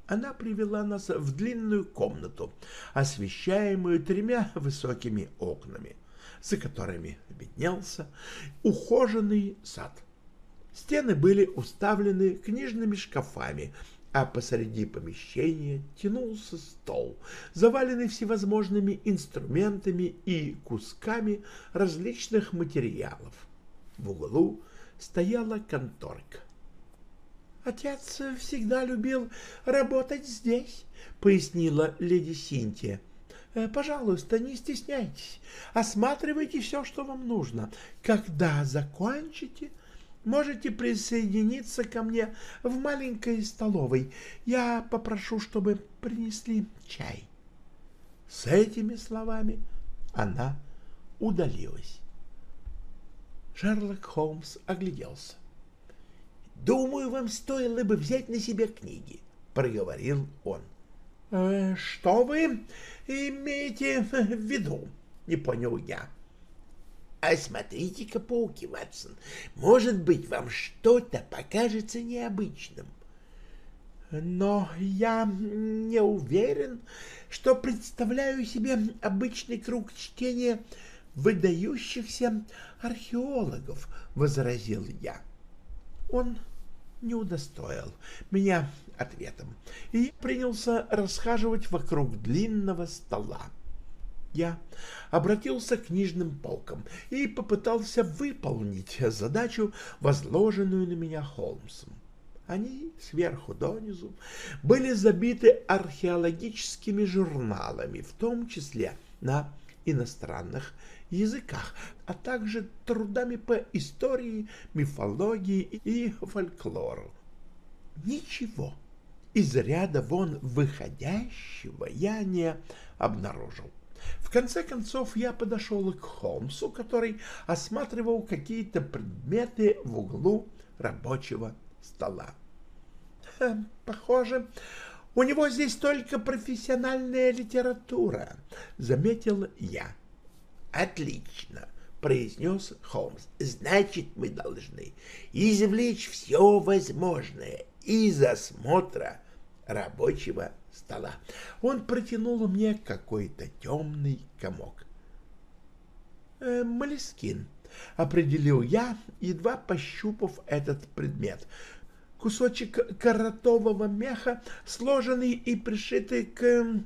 Она привела нас в длинную комнату, освещаемую тремя высокими окнами — за которыми виднелся ухоженный сад. Стены были уставлены книжными шкафами, а посреди помещения тянулся стол, заваленный всевозможными инструментами и кусками различных материалов. В углу стояла конторка. «Отец всегда любил работать здесь», — пояснила леди Синтия. Э, пожалуйста, не стесняйтесь, осматривайте все, что вам нужно. Когда закончите, можете присоединиться ко мне в маленькой столовой. Я попрошу, чтобы принесли чай. С этими словами она удалилась. Шерлок Холмс огляделся. «Думаю, вам стоило бы взять на себя книги», — проговорил он. «Э, «Что вы имеете в виду?» — не понял я. «Осмотрите-ка пауки, Ватсон. Может быть, вам что-то покажется необычным». «Но я не уверен, что представляю себе обычный круг чтения выдающихся археологов», — возразил я. Он не удостоил меня ответом и принялся расхаживать вокруг длинного стола. Я обратился к книжным полкам и попытался выполнить задачу, возложенную на меня Холмсом. Они сверху донизу были забиты археологическими журналами, в том числе на иностранных языках, а также трудами по истории, мифологии и фольклору. Ничего из ряда вон выходящего я не обнаружил. В конце концов я подошел к Холмсу, который осматривал какие-то предметы в углу рабочего стола. «Похоже, у него здесь только профессиональная литература», — заметил я. «Отлично», — произнес Холмс. «Значит, мы должны извлечь все возможное из осмотра рабочего стола. Он протянул мне какой-то темный комок. «Э, определил я, едва пощупав этот предмет. Кусочек коротового меха, сложенный и пришитый к,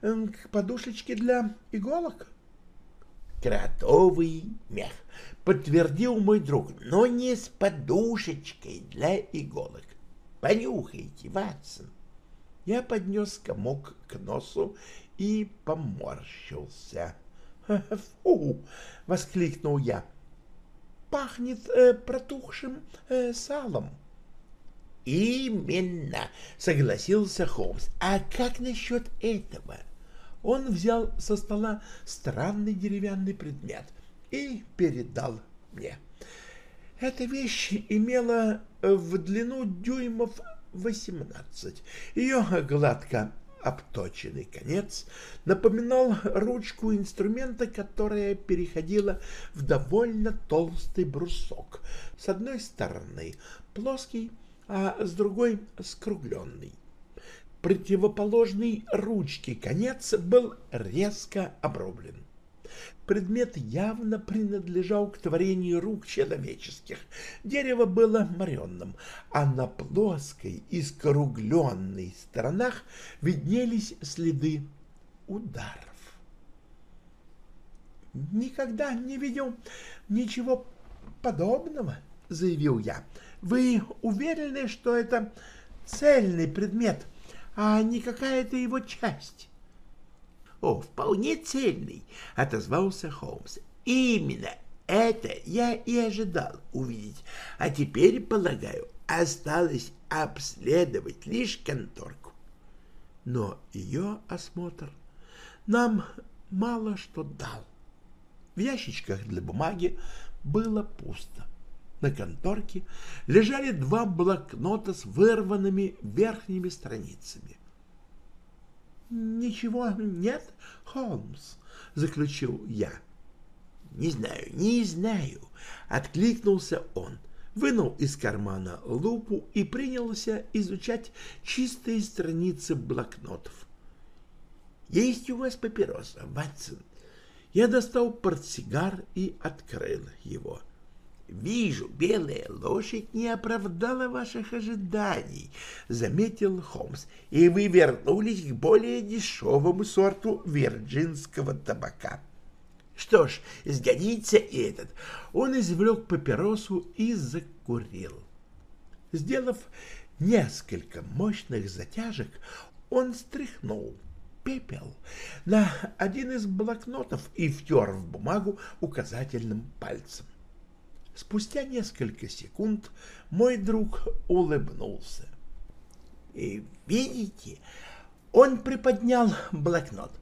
к подушечке для иголок. «Кротовый мех», — подтвердил мой друг, — «но не с подушечкой для иголок. Понюхайте, Ватсон». Я поднес комок к носу и поморщился. «Фу!» — воскликнул я. «Пахнет э, протухшим э, салом». «Именно!» — согласился Холмс. «А как насчет этого?» Он взял со стола странный деревянный предмет и передал мне. Эта вещь имела в длину дюймов восемнадцать. Ее гладко обточенный конец напоминал ручку инструмента, которая переходила в довольно толстый брусок. С одной стороны плоский, а с другой скругленный. Противоположный ручке конец был резко обрублен. Предмет явно принадлежал к творению рук человеческих. Дерево было моренным, а на плоской и скругленной сторонах виднелись следы ударов. «Никогда не видел ничего подобного», — заявил я. «Вы уверены, что это цельный предмет, а не какая-то его часть?» «О, вполне цельный», — отозвался Холмс. «Именно это я и ожидал увидеть. А теперь, полагаю, осталось обследовать лишь конторку». Но ее осмотр нам мало что дал. В ящичках для бумаги было пусто. На конторке лежали два блокнота с вырванными верхними страницами. «Ничего нет, Холмс?» — заключил я. «Не знаю, не знаю», — откликнулся он, вынул из кармана лупу и принялся изучать чистые страницы блокнотов. «Есть у вас папироса, Ватсон?» Я достал портсигар и открыл его. — «Вижу, белая лошадь не оправдала ваших ожиданий», — заметил Холмс, «и вы вернулись к более дешевому сорту вирджинского табака». «Что ж, сгодится и этот». Он извлек папиросу и закурил. Сделав несколько мощных затяжек, он стряхнул пепел на один из блокнотов и втер в бумагу указательным пальцем. Спустя несколько секунд мой друг улыбнулся. И видите, он приподнял блокнот.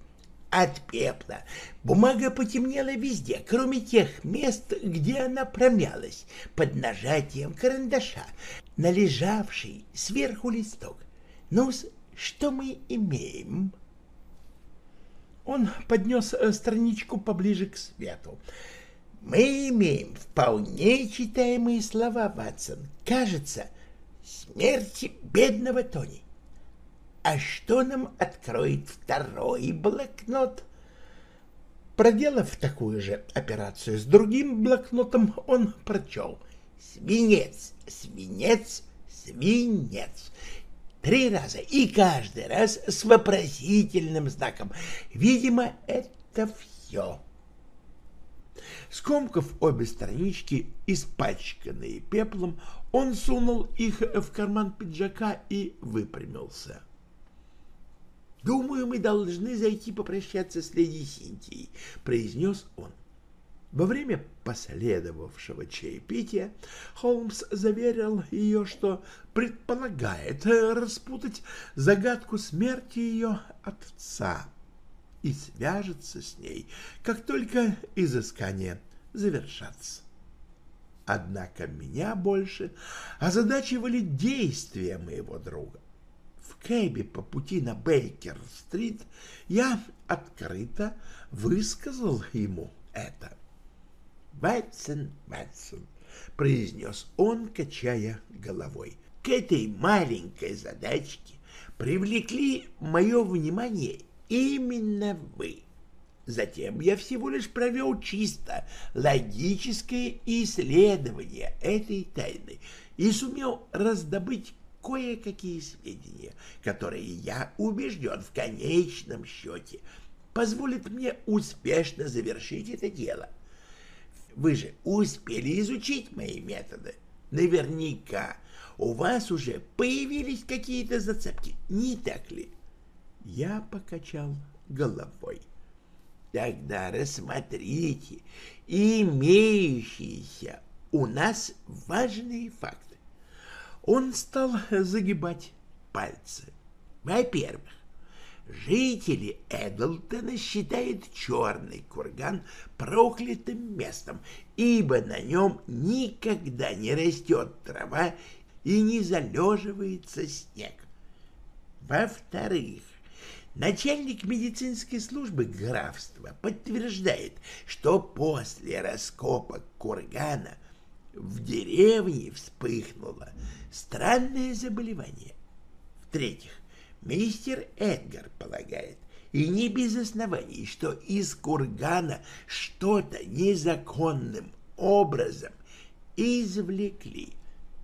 От пепла бумага потемнела везде, кроме тех мест, где она промялась под нажатием карандаша, на лежавший сверху листок. ну что мы имеем? Он поднес э, страничку поближе к свету мы имеем вполне читаемые слова, Ватсон. Кажется, смерти бедного Тони. А что нам откроет второй блокнот? Проделав такую же операцию с другим блокнотом, он прочел «Свинец, свинец, свинец». Три раза, и каждый раз с вопросительным знаком. Видимо, это все. Скомкав обе странички, испачканные пеплом, он сунул их в карман пиджака и выпрямился. «Думаю, мы должны зайти попрощаться с леди Синтией», — произнес он. Во время последовавшего чаепития Холмс заверил ее, что предполагает распутать загадку смерти ее отца и свяжется с ней, как только изыскания завершатся. Однако меня больше озадачивали действия моего друга. В кэбе по пути на Бейкер-стрит я открыто высказал ему это. «Ватсон, Ватсон», — произнес он, качая головой, — «к этой маленькой задачке привлекли мое внимание именно вы. Затем я всего лишь провел чисто логическое исследование этой тайны и сумел раздобыть кое-какие сведения, которые, я убежден, в конечном счете позволят мне успешно завершить это дело. Вы же успели изучить мои методы. Наверняка у вас уже появились какие-то зацепки, не так ли? Я покачал головой. Тогда рассмотрите имеющиеся у нас важные факты. Он стал загибать пальцы. Во-первых, жители Эдлтона считают черный курган проклятым местом, ибо на нем никогда не растет трава и не залеживается снег. Во-вторых, Начальник медицинской службы графства подтверждает, что после раскопок кургана в деревне вспыхнуло странное заболевание. В-третьих, мистер Эдгар полагает, и не без оснований, что из кургана что-то незаконным образом извлекли.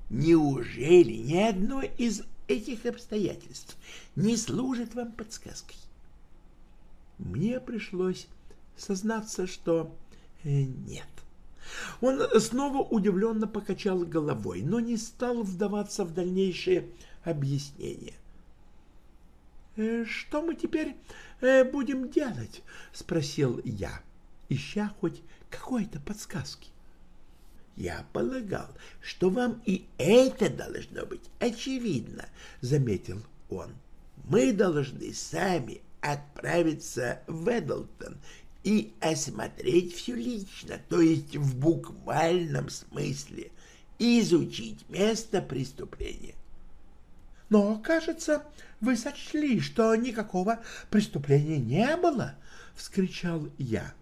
Неужели ни одно из этих обстоятельств не служит вам подсказкой. Мне пришлось сознаться, что э, нет. Он снова удивленно покачал головой, но не стал вдаваться в дальнейшие объяснения. «Э, «Что мы теперь э, будем делать?» — спросил я, ища хоть какой-то подсказки. Я полагал, что вам и это должно быть очевидно, — заметил он. Мы должны сами отправиться в Эдлтон и осмотреть все лично, то есть в буквальном смысле изучить место преступления. Но, кажется, вы сочли, что никакого преступления не было, — вскричал я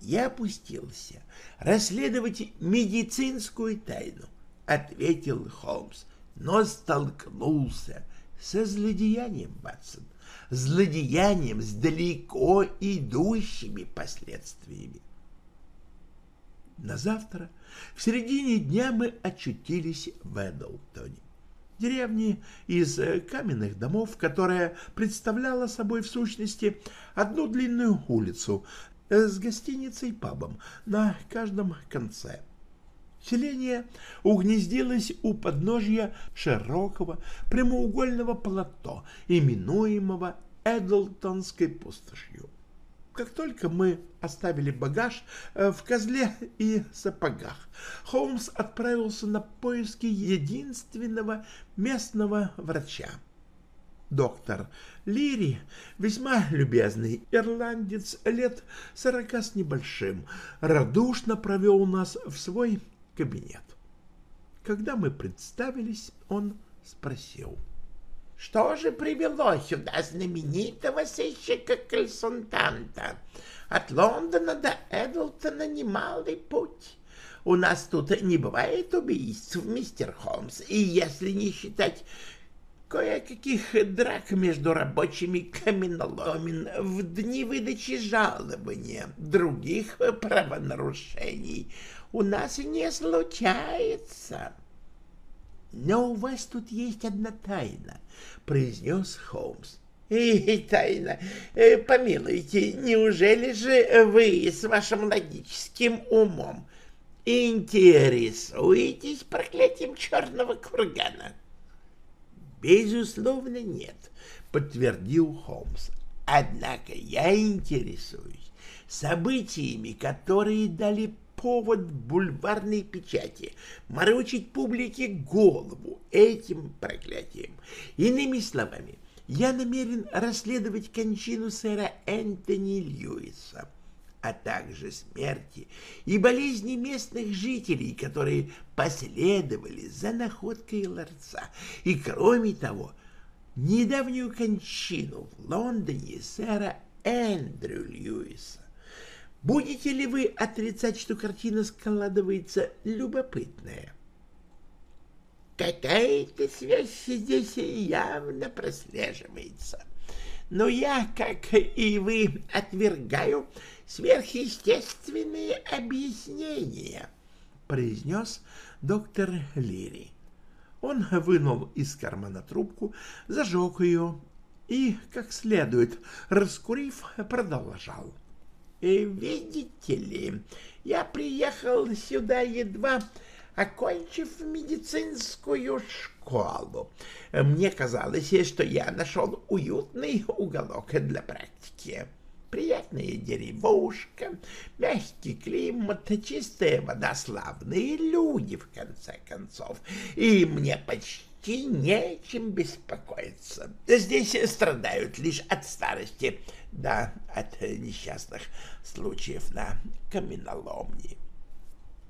я опустился расследовать медицинскую тайну, ответил Холмс, но столкнулся со злодеянием, Батсон, злодеянием с далеко идущими последствиями. На завтра, в середине дня, мы очутились в Эдлтоне, деревне из каменных домов, которая представляла собой в сущности одну длинную улицу, с гостиницей-пабом на каждом конце. Селение угнездилось у подножья широкого прямоугольного плато, именуемого Эдлтонской пустошью. Как только мы оставили багаж э, в козле и сапогах, Холмс отправился на поиски единственного местного врача доктор Лири, весьма любезный ирландец лет сорока с небольшим, радушно провел нас в свой кабинет. Когда мы представились, он спросил. — Что же привело сюда знаменитого сыщика консультанта? От Лондона до Эдлтона немалый путь. У нас тут не бывает убийств, мистер Холмс, и если не считать кое-каких драк между рабочими каменоломен в дни выдачи жалования, других правонарушений у нас не случается. Но у вас тут есть одна тайна, произнес Холмс. И тайна, э, помилуйте, неужели же вы с вашим логическим умом интересуетесь проклятием черного кургана? Безусловно, нет, подтвердил Холмс. Однако я интересуюсь событиями, которые дали повод бульварной печати морочить публике голову этим проклятием. Иными словами, я намерен расследовать кончину сэра Энтони Льюиса а также смерти и болезни местных жителей, которые последовали за находкой ларца, и, кроме того, недавнюю кончину в Лондоне сэра Эндрю Льюиса. Будете ли вы отрицать, что картина складывается любопытная? какая-то связь здесь явно прослеживается. Но я, как и вы, отвергаю сверхъестественные объяснения, произнес доктор Лири. Он вынул из кармана трубку, зажег ее и, как следует, раскурив, продолжал. «Э, «Видите ли, я приехал сюда едва окончив медицинскую школу. Мне казалось, что я нашел уютный уголок для практики. Приятная деревушка, мягкий климат, чистая вода, славные люди, в конце концов. И мне почти нечем беспокоиться. Здесь страдают лишь от старости, да от несчастных случаев на каменоломне.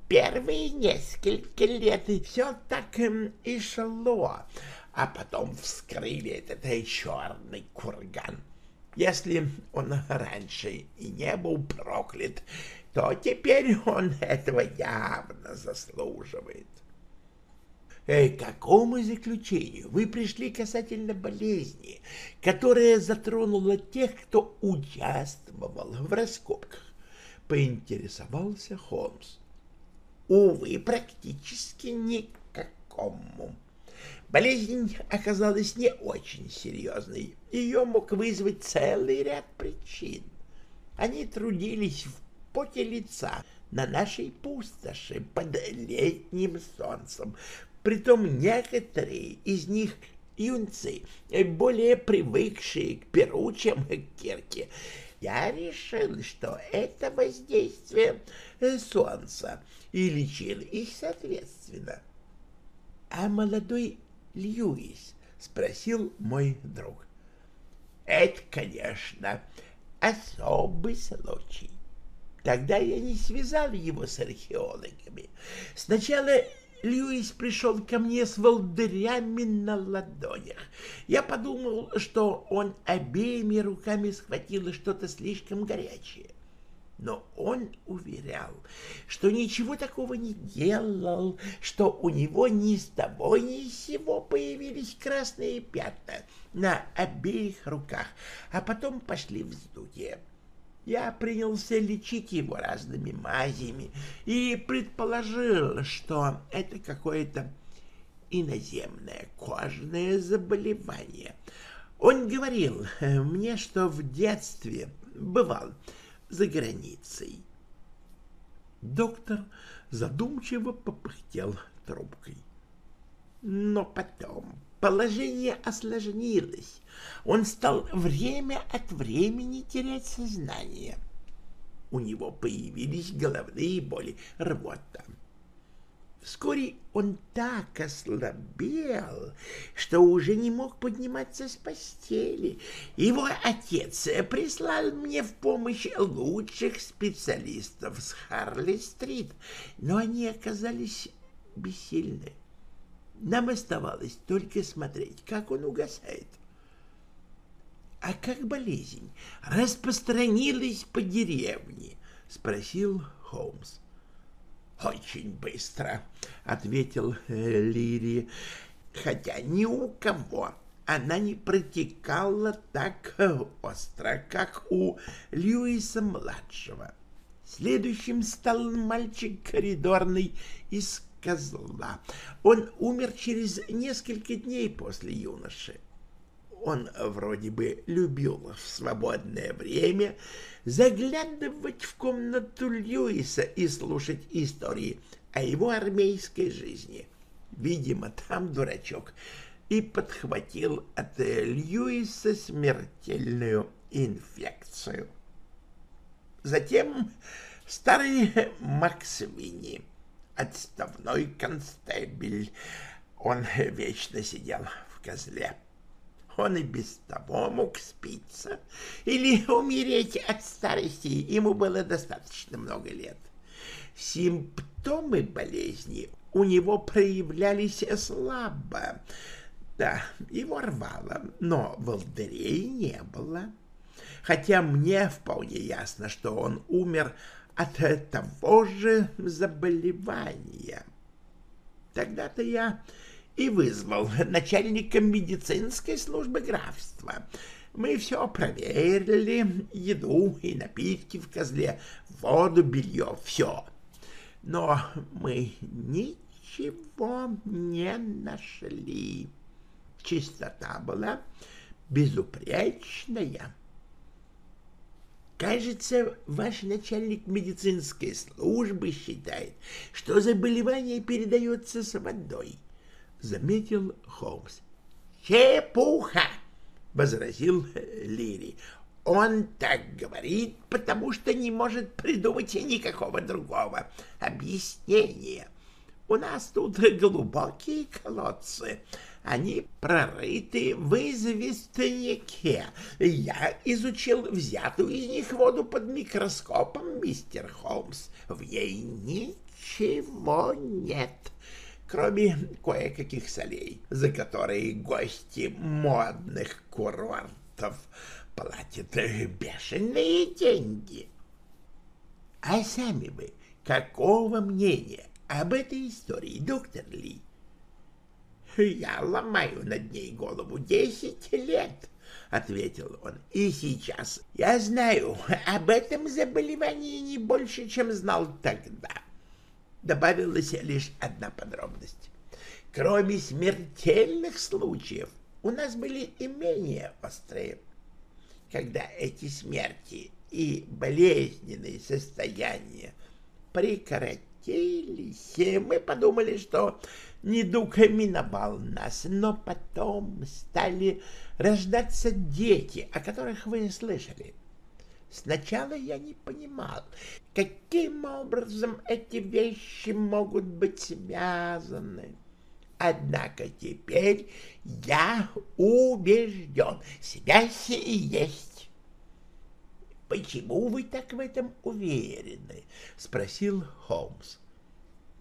Первые несколько лет все так эм, и шло, а потом вскрыли этот э, черный курган. Если он раньше и не был проклят, то теперь он этого явно заслуживает. К какому заключению вы пришли касательно болезни, которая затронула тех, кто участвовал в раскопках? Поинтересовался Холмс. Увы, практически никакому. Болезнь оказалась не очень серьезной. Ее мог вызвать целый ряд причин. Они трудились в поте лица на нашей пустоши под летним солнцем. Притом некоторые из них юнцы, более привыкшие к перу, чем к кирке. Я решил, что это воздействие солнца, и лечил их соответственно. — А молодой Льюис? — спросил мой друг. — Это, конечно, особый случай. Тогда я не связал его с археологами. Сначала Льюис пришел ко мне с волдырями на ладонях. Я подумал, что он обеими руками схватил что-то слишком горячее но он уверял, что ничего такого не делал, что у него ни с того ни с сего появились красные пятна на обеих руках, а потом пошли вздутие. Я принялся лечить его разными мазями и предположил, что это какое-то иноземное кожное заболевание. Он говорил мне, что в детстве бывал за границей. Доктор задумчиво попыхтел трубкой. Но потом положение осложнилось. Он стал время от времени терять сознание. У него появились головные боли, рвота. Вскоре он так ослабел, что уже не мог подниматься с постели. Его отец прислал мне в помощь лучших специалистов с Харли-стрит, но они оказались бессильны. Нам оставалось только смотреть, как он угасает. — А как болезнь распространилась по деревне? — спросил Холмс. «Очень быстро», — ответил э, Лири, хотя ни у кого она не протекала так остро, как у Льюиса-младшего. Следующим стал мальчик коридорный из козла. Он умер через несколько дней после юноши. Он вроде бы любил в свободное время заглядывать в комнату Льюиса и слушать истории о его армейской жизни. Видимо, там дурачок и подхватил от Льюиса смертельную инфекцию. Затем старый Макс Винни, отставной констебель, он вечно сидел в козле он и без того мог спиться или умереть от старости, ему было достаточно много лет. Симптомы болезни у него проявлялись слабо, да, его рвало, но волдырей не было. Хотя мне вполне ясно, что он умер от того же заболевания. Тогда-то я и вызвал начальника медицинской службы графства. Мы все проверили, еду и напитки в козле, воду, белье, все. Но мы ничего не нашли. Чистота была безупречная. Кажется, ваш начальник медицинской службы считает, что заболевание передается с водой, — заметил Холмс. — Чепуха! — возразил Лири. — Он так говорит, потому что не может придумать никакого другого объяснения. У нас тут глубокие колодцы, они прорыты в известняке. Я изучил взятую из них воду под микроскопом, мистер Холмс. В ней ничего нет, кроме кое-каких солей, за которые гости модных курортов платят бешеные деньги. А сами вы какого мнения об этой истории, доктор Ли? Я ломаю над ней голову десять лет, — ответил он. — И сейчас я знаю об этом заболевании не больше, чем знал тогда. Добавилась лишь одна подробность. Кроме смертельных случаев, у нас были и менее острые. Когда эти смерти и болезненные состояния прекратились, мы подумали, что недуг миновал нас, но потом стали рождаться дети, о которых вы слышали. Сначала я не понимал, каким образом эти вещи могут быть связаны. Однако теперь я убежден, связь и есть. «Почему вы так в этом уверены?» — спросил Холмс.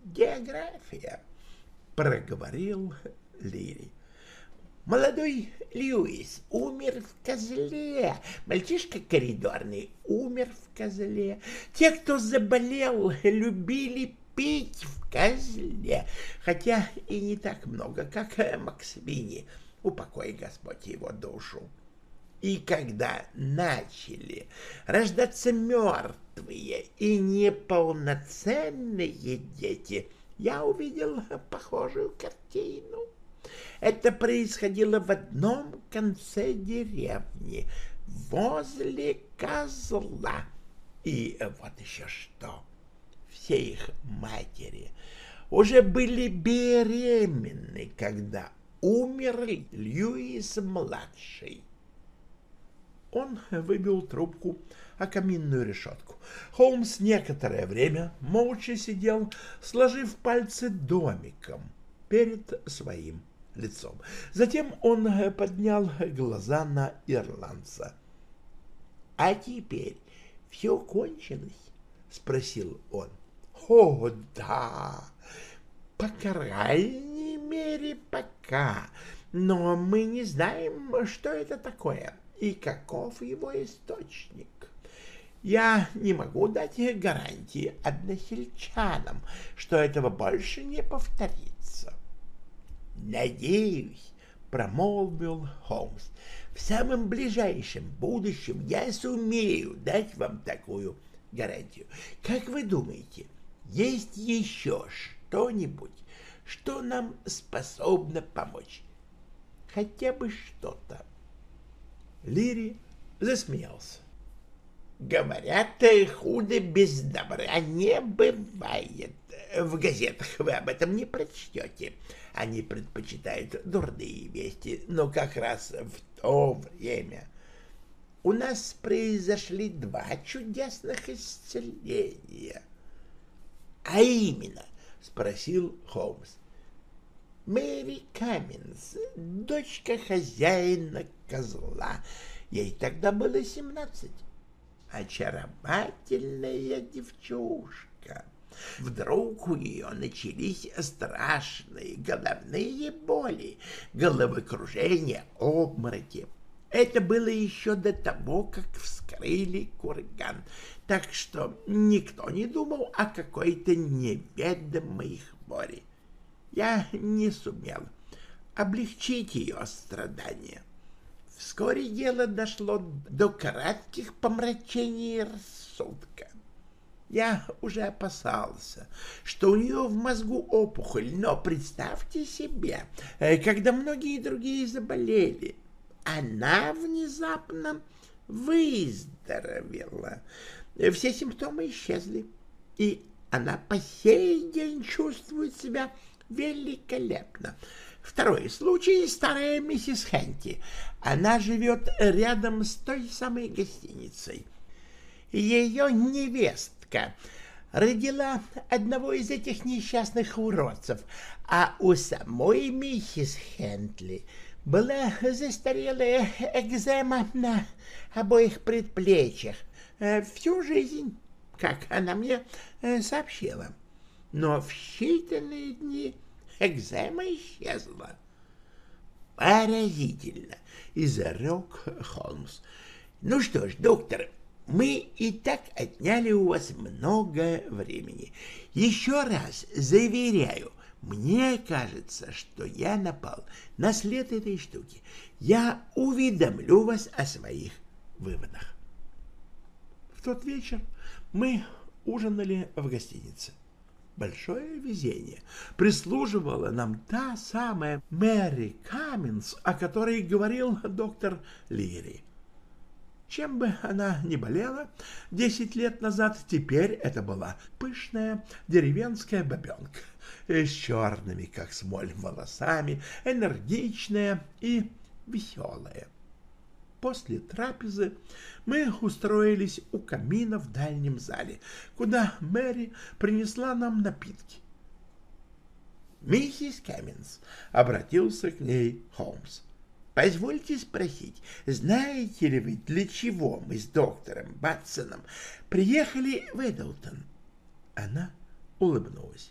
«География», проговорил Лири. Молодой Льюис умер в козле. Мальчишка коридорный умер в козле. Те, кто заболел, любили пить в козле, хотя и не так много, как Максвини, упокой Господь его душу. И когда начали рождаться мертвые и неполноценные дети — я увидел похожую картину. Это происходило в одном конце деревни, возле козла. И вот еще что. Все их матери уже были беременны, когда умер Льюис-младший. Он выбил трубку о каминную решетку. Холмс некоторое время молча сидел, сложив пальцы домиком перед своим лицом. Затем он поднял глаза на ирландца. — А теперь все кончилось? — спросил он. — О, да, по крайней мере, пока. Но мы не знаем, что это такое и каков его источник. Я не могу дать гарантии односельчанам, что этого больше не повторится. Надеюсь, промолвил Холмс, в самом ближайшем будущем я сумею дать вам такую гарантию. Как вы думаете, есть еще что-нибудь, что нам способно помочь? Хотя бы что-то. Лири засмеялся. Говорят, худо без добра не бывает. В газетах вы об этом не прочтете. Они предпочитают дурные вести, но как раз в то время у нас произошли два чудесных исцеления. — А именно, — спросил Холмс, — Мэри Каминс, дочка хозяина козла, ей тогда было семнадцать очаровательная девчушка. Вдруг у нее начались страшные головные боли, головокружение, обмороки. Это было еще до того, как вскрыли курган, так что никто не думал о какой-то неведомой хвори. Я не сумел облегчить ее страдания. Вскоре дело дошло до кратких помрачений рассудка. Я уже опасался, что у нее в мозгу опухоль, но представьте себе, э, когда многие другие заболели, она внезапно выздоровела. Все симптомы исчезли, и она по сей день чувствует себя великолепно. Второй случай — старая миссис Хэнти. Она живет рядом с той самой гостиницей. Ее невестка родила одного из этих несчастных уродцев, а у самой миссис Хентли была застарелая экзема на обоих предплечьях э, всю жизнь, как она мне э, сообщила. Но в считанные дни экзема исчезла. Поразительно, изрек Холмс. Ну что ж, доктор, мы и так отняли у вас много времени. Еще раз заверяю, мне кажется, что я напал на след этой штуки. Я уведомлю вас о своих выводах. В тот вечер мы ужинали в гостинице большое везение. Прислуживала нам та самая Мэри Каминс, о которой говорил доктор Лири. Чем бы она ни болела десять лет назад, теперь это была пышная деревенская бабенка с черными, как смоль, волосами, энергичная и веселая. После трапезы мы устроились у камина в дальнем зале, куда Мэри принесла нам напитки. «Миссис Каминс», — обратился к ней Холмс, — «позвольте спросить, знаете ли вы, для чего мы с доктором Батсоном приехали в Эдлтон?» Она улыбнулась.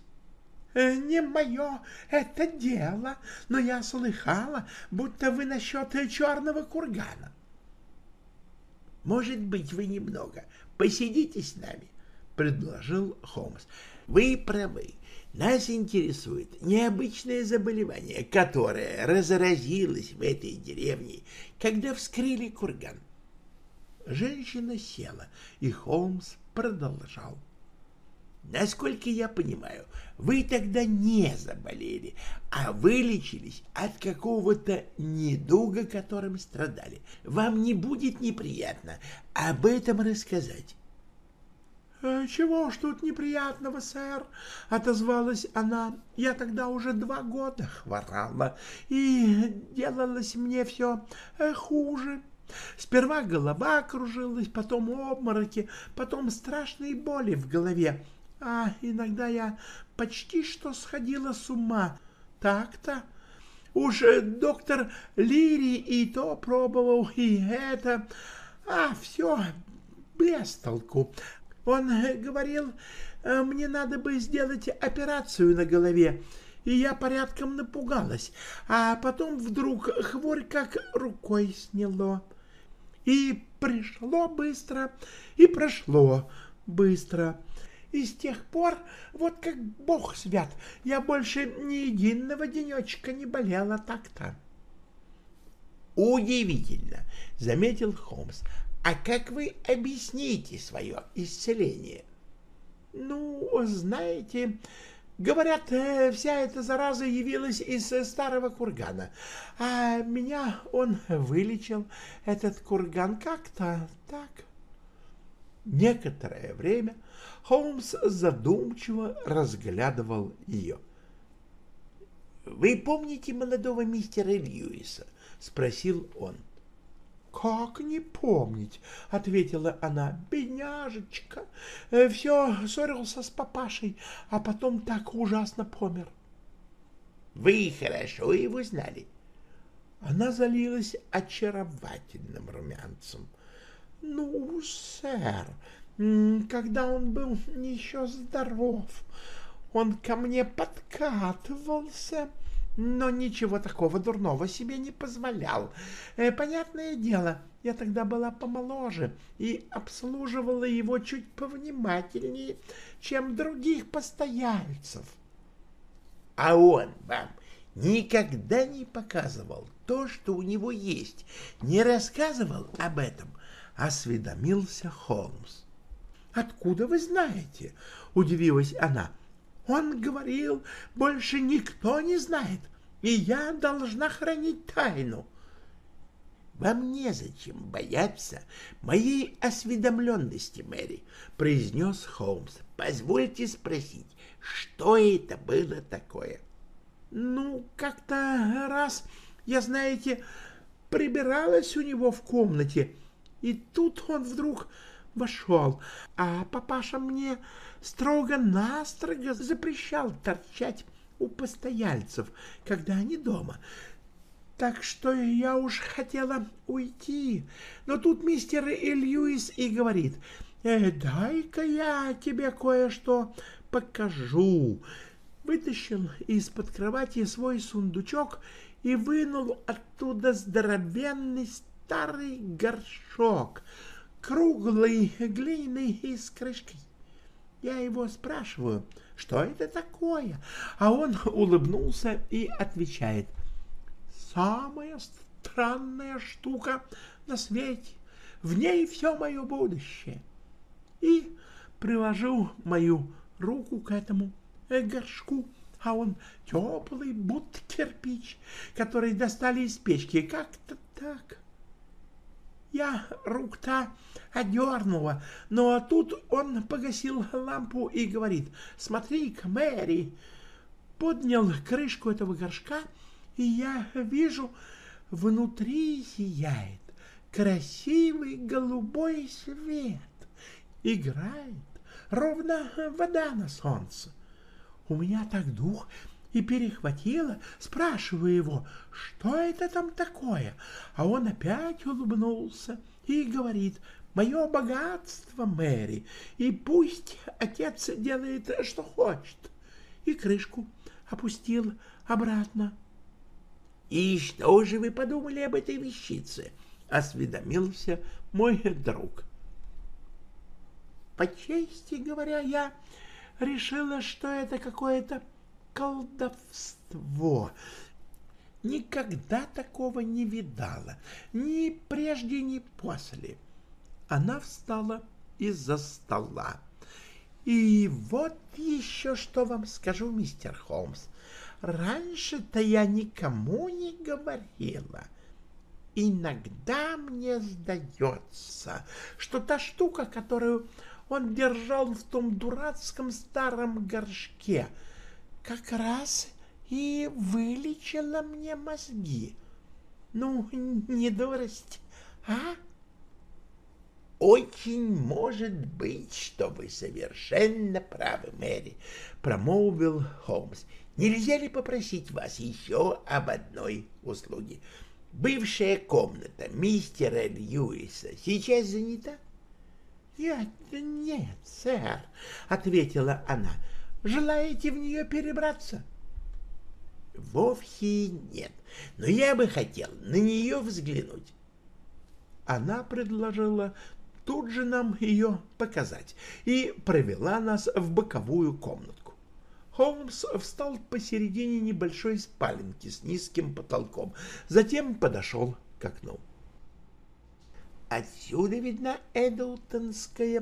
Э, не мое это дело, но я слыхала, будто вы насчет черного кургана. Может быть, вы немного посидите с нами, — предложил Холмс. Вы правы. Нас интересует необычное заболевание, которое разразилось в этой деревне, когда вскрыли курган. Женщина села, и Холмс продолжал. Насколько я понимаю, вы тогда не заболели, а вылечились от какого-то недуга, которым страдали. Вам не будет неприятно об этом рассказать? «Э, — Чего ж тут неприятного, сэр? — отозвалась она. — Я тогда уже два года хворала, и делалось мне все э, хуже. Сперва голова кружилась, потом обмороки, потом страшные боли в голове. А иногда я почти что сходила с ума. Так-то. Уж э, доктор Лири и то пробовал, и это. А все без толку. Он э, говорил, э, мне надо бы сделать операцию на голове, и я порядком напугалась. А потом вдруг хворь как рукой сняло. И пришло быстро, и прошло быстро. И с тех пор, вот как бог свят, я больше ни единого денечка не болела так-то. Удивительно, заметил Холмс. А как вы объясните свое исцеление? Ну, знаете, говорят, э, вся эта зараза явилась из старого кургана, а меня он вылечил, этот курган, как-то так. Некоторое время Холмс задумчиво разглядывал ее. «Вы помните молодого мистера Льюиса?» — спросил он. «Как не помнить?» — ответила она. «Бедняжечка! Э, Все ссорился с папашей, а потом так ужасно помер». «Вы хорошо его знали?» Она залилась очаровательным румянцем. «Ну, сэр, когда он был еще здоров. Он ко мне подкатывался, но ничего такого дурного себе не позволял. Э, понятное дело, я тогда была помоложе и обслуживала его чуть повнимательнее, чем других постояльцев. — А он вам никогда не показывал то, что у него есть, не рассказывал об этом, осведомился Холмс. «Откуда вы знаете?» — удивилась она. «Он говорил, больше никто не знает, и я должна хранить тайну». «Вам незачем бояться моей осведомленности, Мэри», — произнес Холмс. «Позвольте спросить, что это было такое?» «Ну, как-то раз, я, знаете, прибиралась у него в комнате, и тут он вдруг вошел, а папаша мне строго-настрого запрещал торчать у постояльцев, когда они дома. Так что я уж хотела уйти. Но тут мистер Льюис и говорит, э, «Дай-ка я тебе кое-что покажу». Вытащил из-под кровати свой сундучок и вынул оттуда здоровенный старый горшок, круглый, глиняный и с крышкой. Я его спрашиваю, что это такое, а он улыбнулся и отвечает, самая странная штука на свете, в ней все мое будущее. И приложил мою руку к этому горшку, а он теплый, будто кирпич, который достали из печки, как-то так. Я рук-то одернула, но тут он погасил лампу и говорит, смотри-ка, Мэри, поднял крышку этого горшка и я вижу, внутри сияет красивый голубой свет. Играет, ровно вода на солнце. У меня так дух и перехватило, спрашиваю его, что это там такое, а он опять улыбнулся и говорит, мое богатство, Мэри, и пусть отец делает, что хочет. И крышку опустил обратно. «И что же вы подумали об этой вещице?» — осведомился мой друг. «По чести говоря, я решила, что это какое-то колдовство. Никогда такого не видала, ни прежде, ни после». Она встала из-за стола. «И вот еще что вам скажу, мистер Холмс. Раньше-то я никому не говорила. Иногда мне сдается, что та штука, которую он держал в том дурацком старом горшке, как раз и вылечила мне мозги. Ну, не дурость, а? «Очень может быть, что вы совершенно правы, Мэри», — промолвил Холмс. Нельзя ли попросить вас еще об одной услуге? Бывшая комната мистера Льюиса сейчас занята? — Нет, нет, сэр, — ответила она. — Желаете в нее перебраться? — Вовсе нет, но я бы хотел на нее взглянуть. Она предложила тут же нам ее показать и провела нас в боковую комнатку. Холмс встал посередине небольшой спаленки с низким потолком, затем подошел к окну. «Отсюда видна Эдлтонская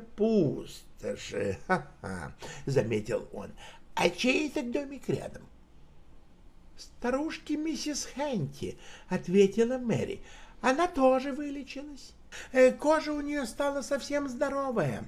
пустошь, ха-ха», — заметил он. «А чей это домик рядом?» «Старушки миссис Хэнти», — ответила Мэри. «Она тоже вылечилась. Э, кожа у нее стала совсем здоровая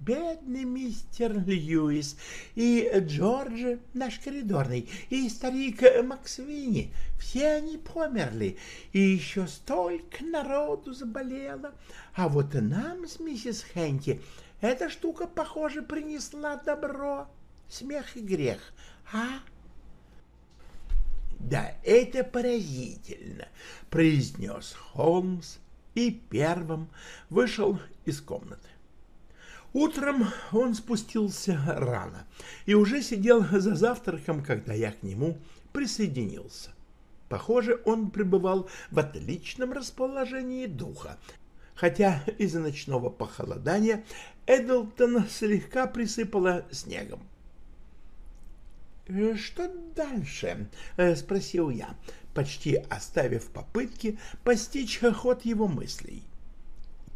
бедный мистер Льюис, и Джордж, наш коридорный, и старик Максвини, все они померли, и еще столько народу заболело. А вот нам с миссис Хэнти эта штука, похоже, принесла добро, смех и грех, а? «Да, это поразительно», — произнес Холмс и первым вышел из комнаты. Утром он спустился рано и уже сидел за завтраком, когда я к нему присоединился. Похоже, он пребывал в отличном расположении духа, хотя из-за ночного похолодания Эдлтон слегка присыпало снегом. «Что дальше?» — спросил я, почти оставив попытки постичь ход его мыслей.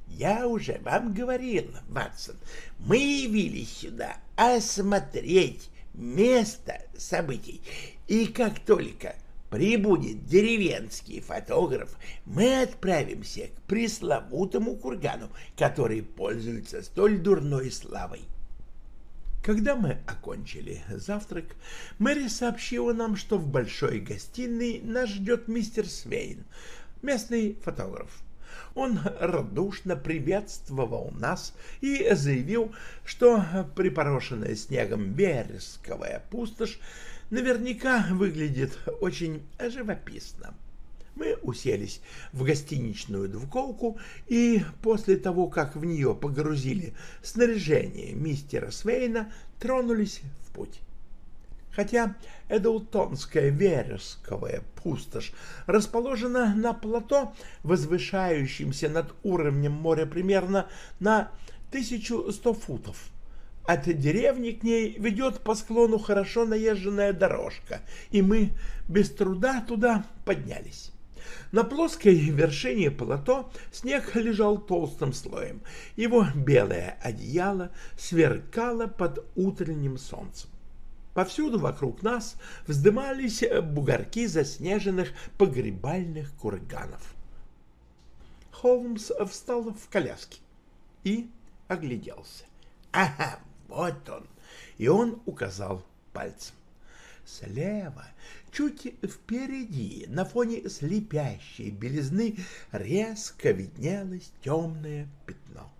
«Я уже вам говорил, Ватсон, мы явились сюда осмотреть место событий, и как только прибудет деревенский фотограф, мы отправимся к пресловутому кургану, который пользуется столь дурной славой. Когда мы окончили завтрак, Мэри сообщила нам, что в большой гостиной нас ждет мистер Свейн, местный фотограф. Он радушно приветствовал нас и заявил, что припорошенная снегом вересковая пустошь наверняка выглядит очень живописно. Мы уселись в гостиничную двуколку и после того, как в нее погрузили снаряжение мистера Свейна, тронулись в путь. Хотя Эдултонская вересковая пустошь расположена на плато, возвышающемся над уровнем моря примерно на 1100 футов, от деревни к ней ведет по склону хорошо наезженная дорожка, и мы без труда туда поднялись. На плоской вершине плато снег лежал толстым слоем. Его белое одеяло сверкало под утренним солнцем. Повсюду вокруг нас вздымались бугорки заснеженных погребальных курганов. Холмс встал в коляске и огляделся. «Ага, вот он!» И он указал пальцем. Слева, чуть впереди, на фоне слепящей белизны, резко виднелось темное пятно.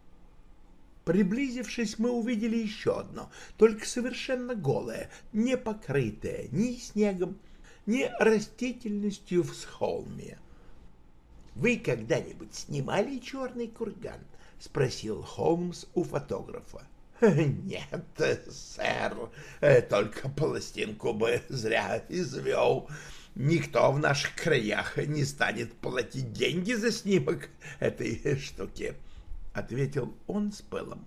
Приблизившись, мы увидели еще одно, только совершенно голое, не покрытое ни снегом, ни растительностью в схолме. «Вы когда-нибудь снимали черный курган?» — спросил Холмс у фотографа. «Нет, сэр, э, только пластинку бы зря извел. Никто в наших краях не станет платить деньги за снимок этой штуки», — ответил он с пылом.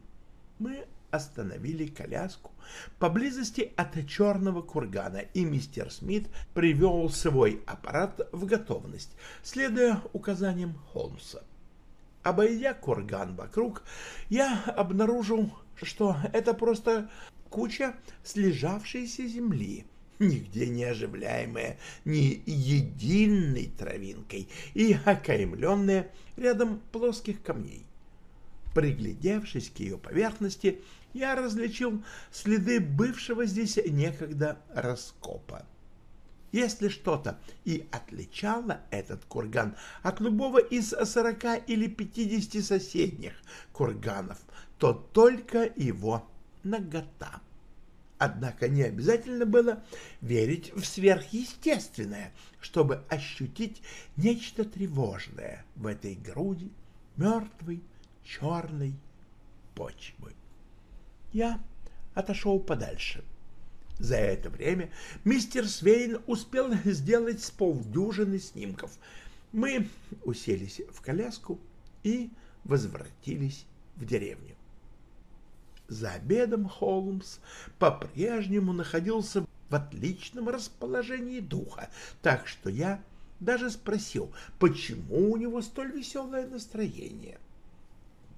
Мы остановили коляску поблизости от черного кургана, и мистер Смит привел свой аппарат в готовность, следуя указаниям Холмса. Обойдя курган вокруг, я обнаружил что это просто куча слежавшейся земли, нигде не оживляемая ни единой травинкой и окаймленная рядом плоских камней. Приглядевшись к ее поверхности, я различил следы бывшего здесь некогда раскопа. Если что-то и отличало этот курган от любого из сорока или пятидесяти соседних курганов, то только его нагота. Однако не обязательно было верить в сверхъестественное, чтобы ощутить нечто тревожное в этой груди мертвой черной почвы. Я отошел подальше. За это время мистер Свейн успел сделать с полдюжины снимков. Мы уселись в коляску и возвратились в деревню. За обедом Холмс по-прежнему находился в отличном расположении духа, так что я даже спросил, почему у него столь веселое настроение.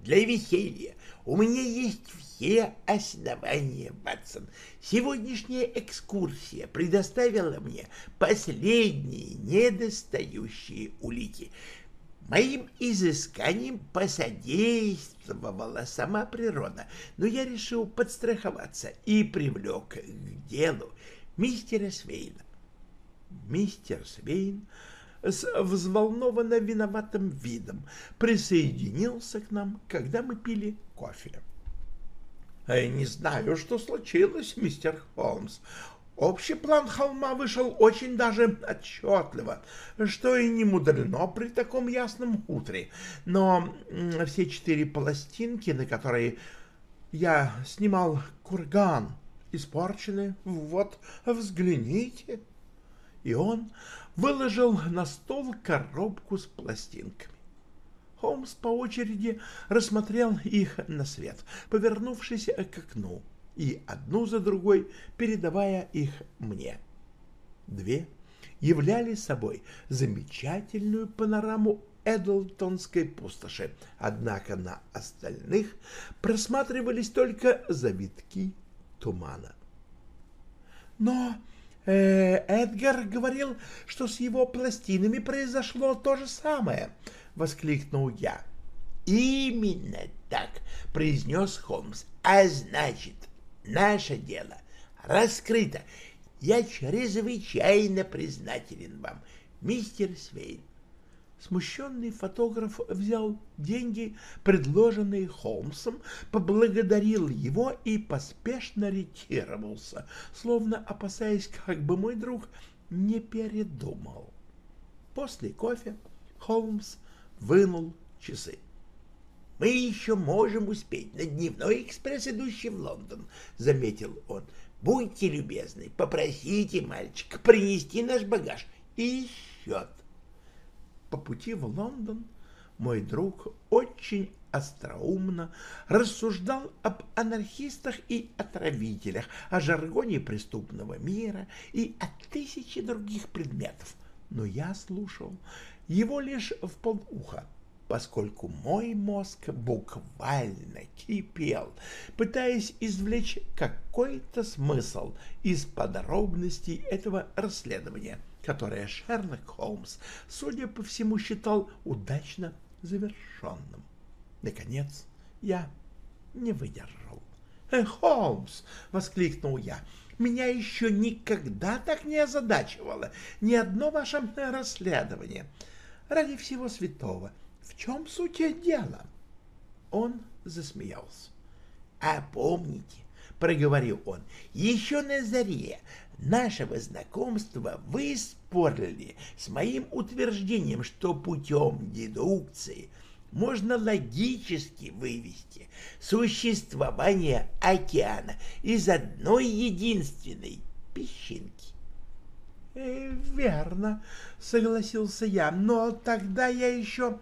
Для веселья у меня есть все основания, Батсон. Сегодняшняя экскурсия предоставила мне последние недостающие улики. Моим изысканиям посодействовала сама природа, но я решил подстраховаться и привлек к делу мистера Свейна. Мистер Свейн с взволнованно виноватым видом присоединился к нам, когда мы пили кофе. «Э, «Не знаю, что случилось, мистер Холмс. Общий план холма вышел очень даже отчетливо, что и не мудрено при таком ясном утре. Но все четыре пластинки, на которые я снимал курган, испорчены. Вот, взгляните. И он выложил на стол коробку с пластинками. Холмс по очереди рассмотрел их на свет, повернувшись к окну и одну за другой передавая их мне. Две являли собой замечательную панораму Эдлтонской пустоши, однако на остальных просматривались только завитки тумана. Но э, Эдгар говорил, что с его пластинами произошло то же самое, — воскликнул я. — Именно так, — произнес Холмс. — А значит, наше дело раскрыто. Я чрезвычайно признателен вам, мистер Свейн. Смущенный фотограф взял деньги, предложенные Холмсом, поблагодарил его и поспешно ретировался, словно опасаясь, как бы мой друг не передумал. После кофе Холмс вынул часы. — Мы еще можем успеть на дневной экспресс, идущий в Лондон, — заметил он. — Будьте любезны, попросите мальчика принести наш багаж и счет. По пути в Лондон мой друг очень остроумно рассуждал об анархистах и отравителях, о жаргоне преступного мира и о тысяче других предметов, но я слушал его лишь в полуха, поскольку мой мозг буквально кипел, пытаясь извлечь какой-то смысл из подробностей этого расследования — которое Шерлок Холмс, судя по всему, считал удачно завершенным. Наконец, я не выдержал. «Э, «Холмс!» — воскликнул я. «Меня еще никогда так не озадачивало ни одно ваше расследование. Ради всего святого, в чем суть дела?» Он засмеялся. «А помните, — проговорил он, — еще на заре нашего знакомства вы спорили с моим утверждением, что путем дедукции можно логически вывести существование океана из одной единственной песчинки. «Э, «Верно», — согласился я, — «но тогда я еще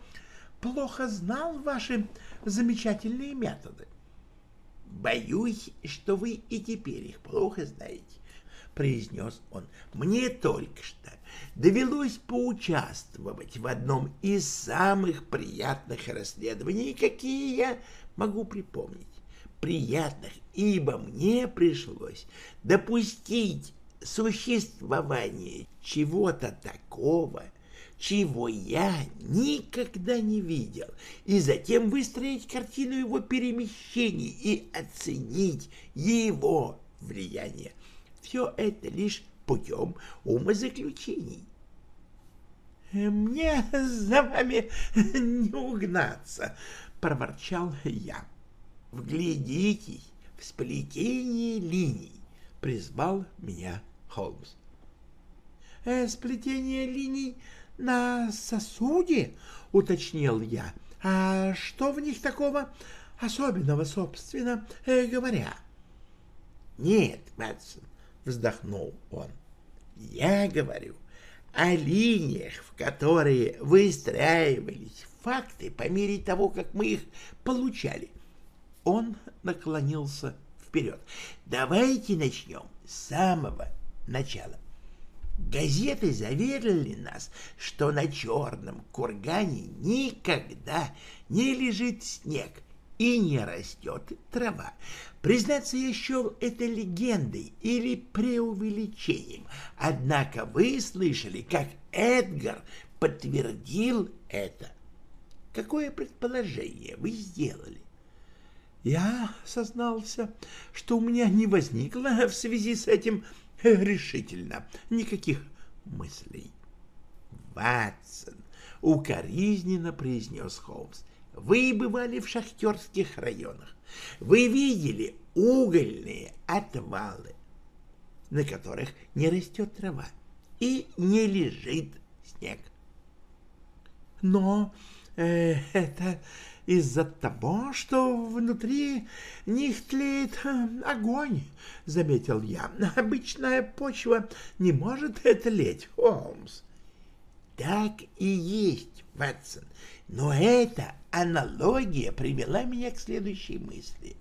плохо знал ваши замечательные методы». «Боюсь, что вы и теперь их плохо знаете произнес он, — мне только что довелось поучаствовать в одном из самых приятных расследований, какие я могу припомнить. Приятных, ибо мне пришлось допустить существование чего-то такого, чего я никогда не видел, и затем выстроить картину его перемещений и оценить его влияние все это лишь путем умозаключений. «Мне за вами не угнаться», — проворчал я. «Вглядитесь в сплетение линий», — призвал меня Холмс. «Э, «Сплетение линий на сосуде?» — уточнил я. «А что в них такого особенного, собственно э, говоря?» «Нет, Мэтсон, вздохнул он. Я говорю о линиях, в которые выстраивались факты по мере того, как мы их получали. Он наклонился вперед. Давайте начнем с самого начала. Газеты заверили нас, что на черном кургане никогда не лежит снег и не растет трава. Признаться, я счел это легендой или преувеличением, однако вы слышали, как Эдгар подтвердил это. Какое предположение вы сделали? Я сознался, что у меня не возникло в связи с этим решительно никаких мыслей. Ватсон укоризненно произнес Холмс. Вы бывали в шахтерских районах. Вы видели угольные отвалы, на которых не растет трава и не лежит снег. Но э, это из-за того, что внутри них тлеет э, огонь, — заметил я. Обычная почва не может тлеть, Холмс. Так и есть, Ватсон, но эта аналогия привела меня к следующей мысли.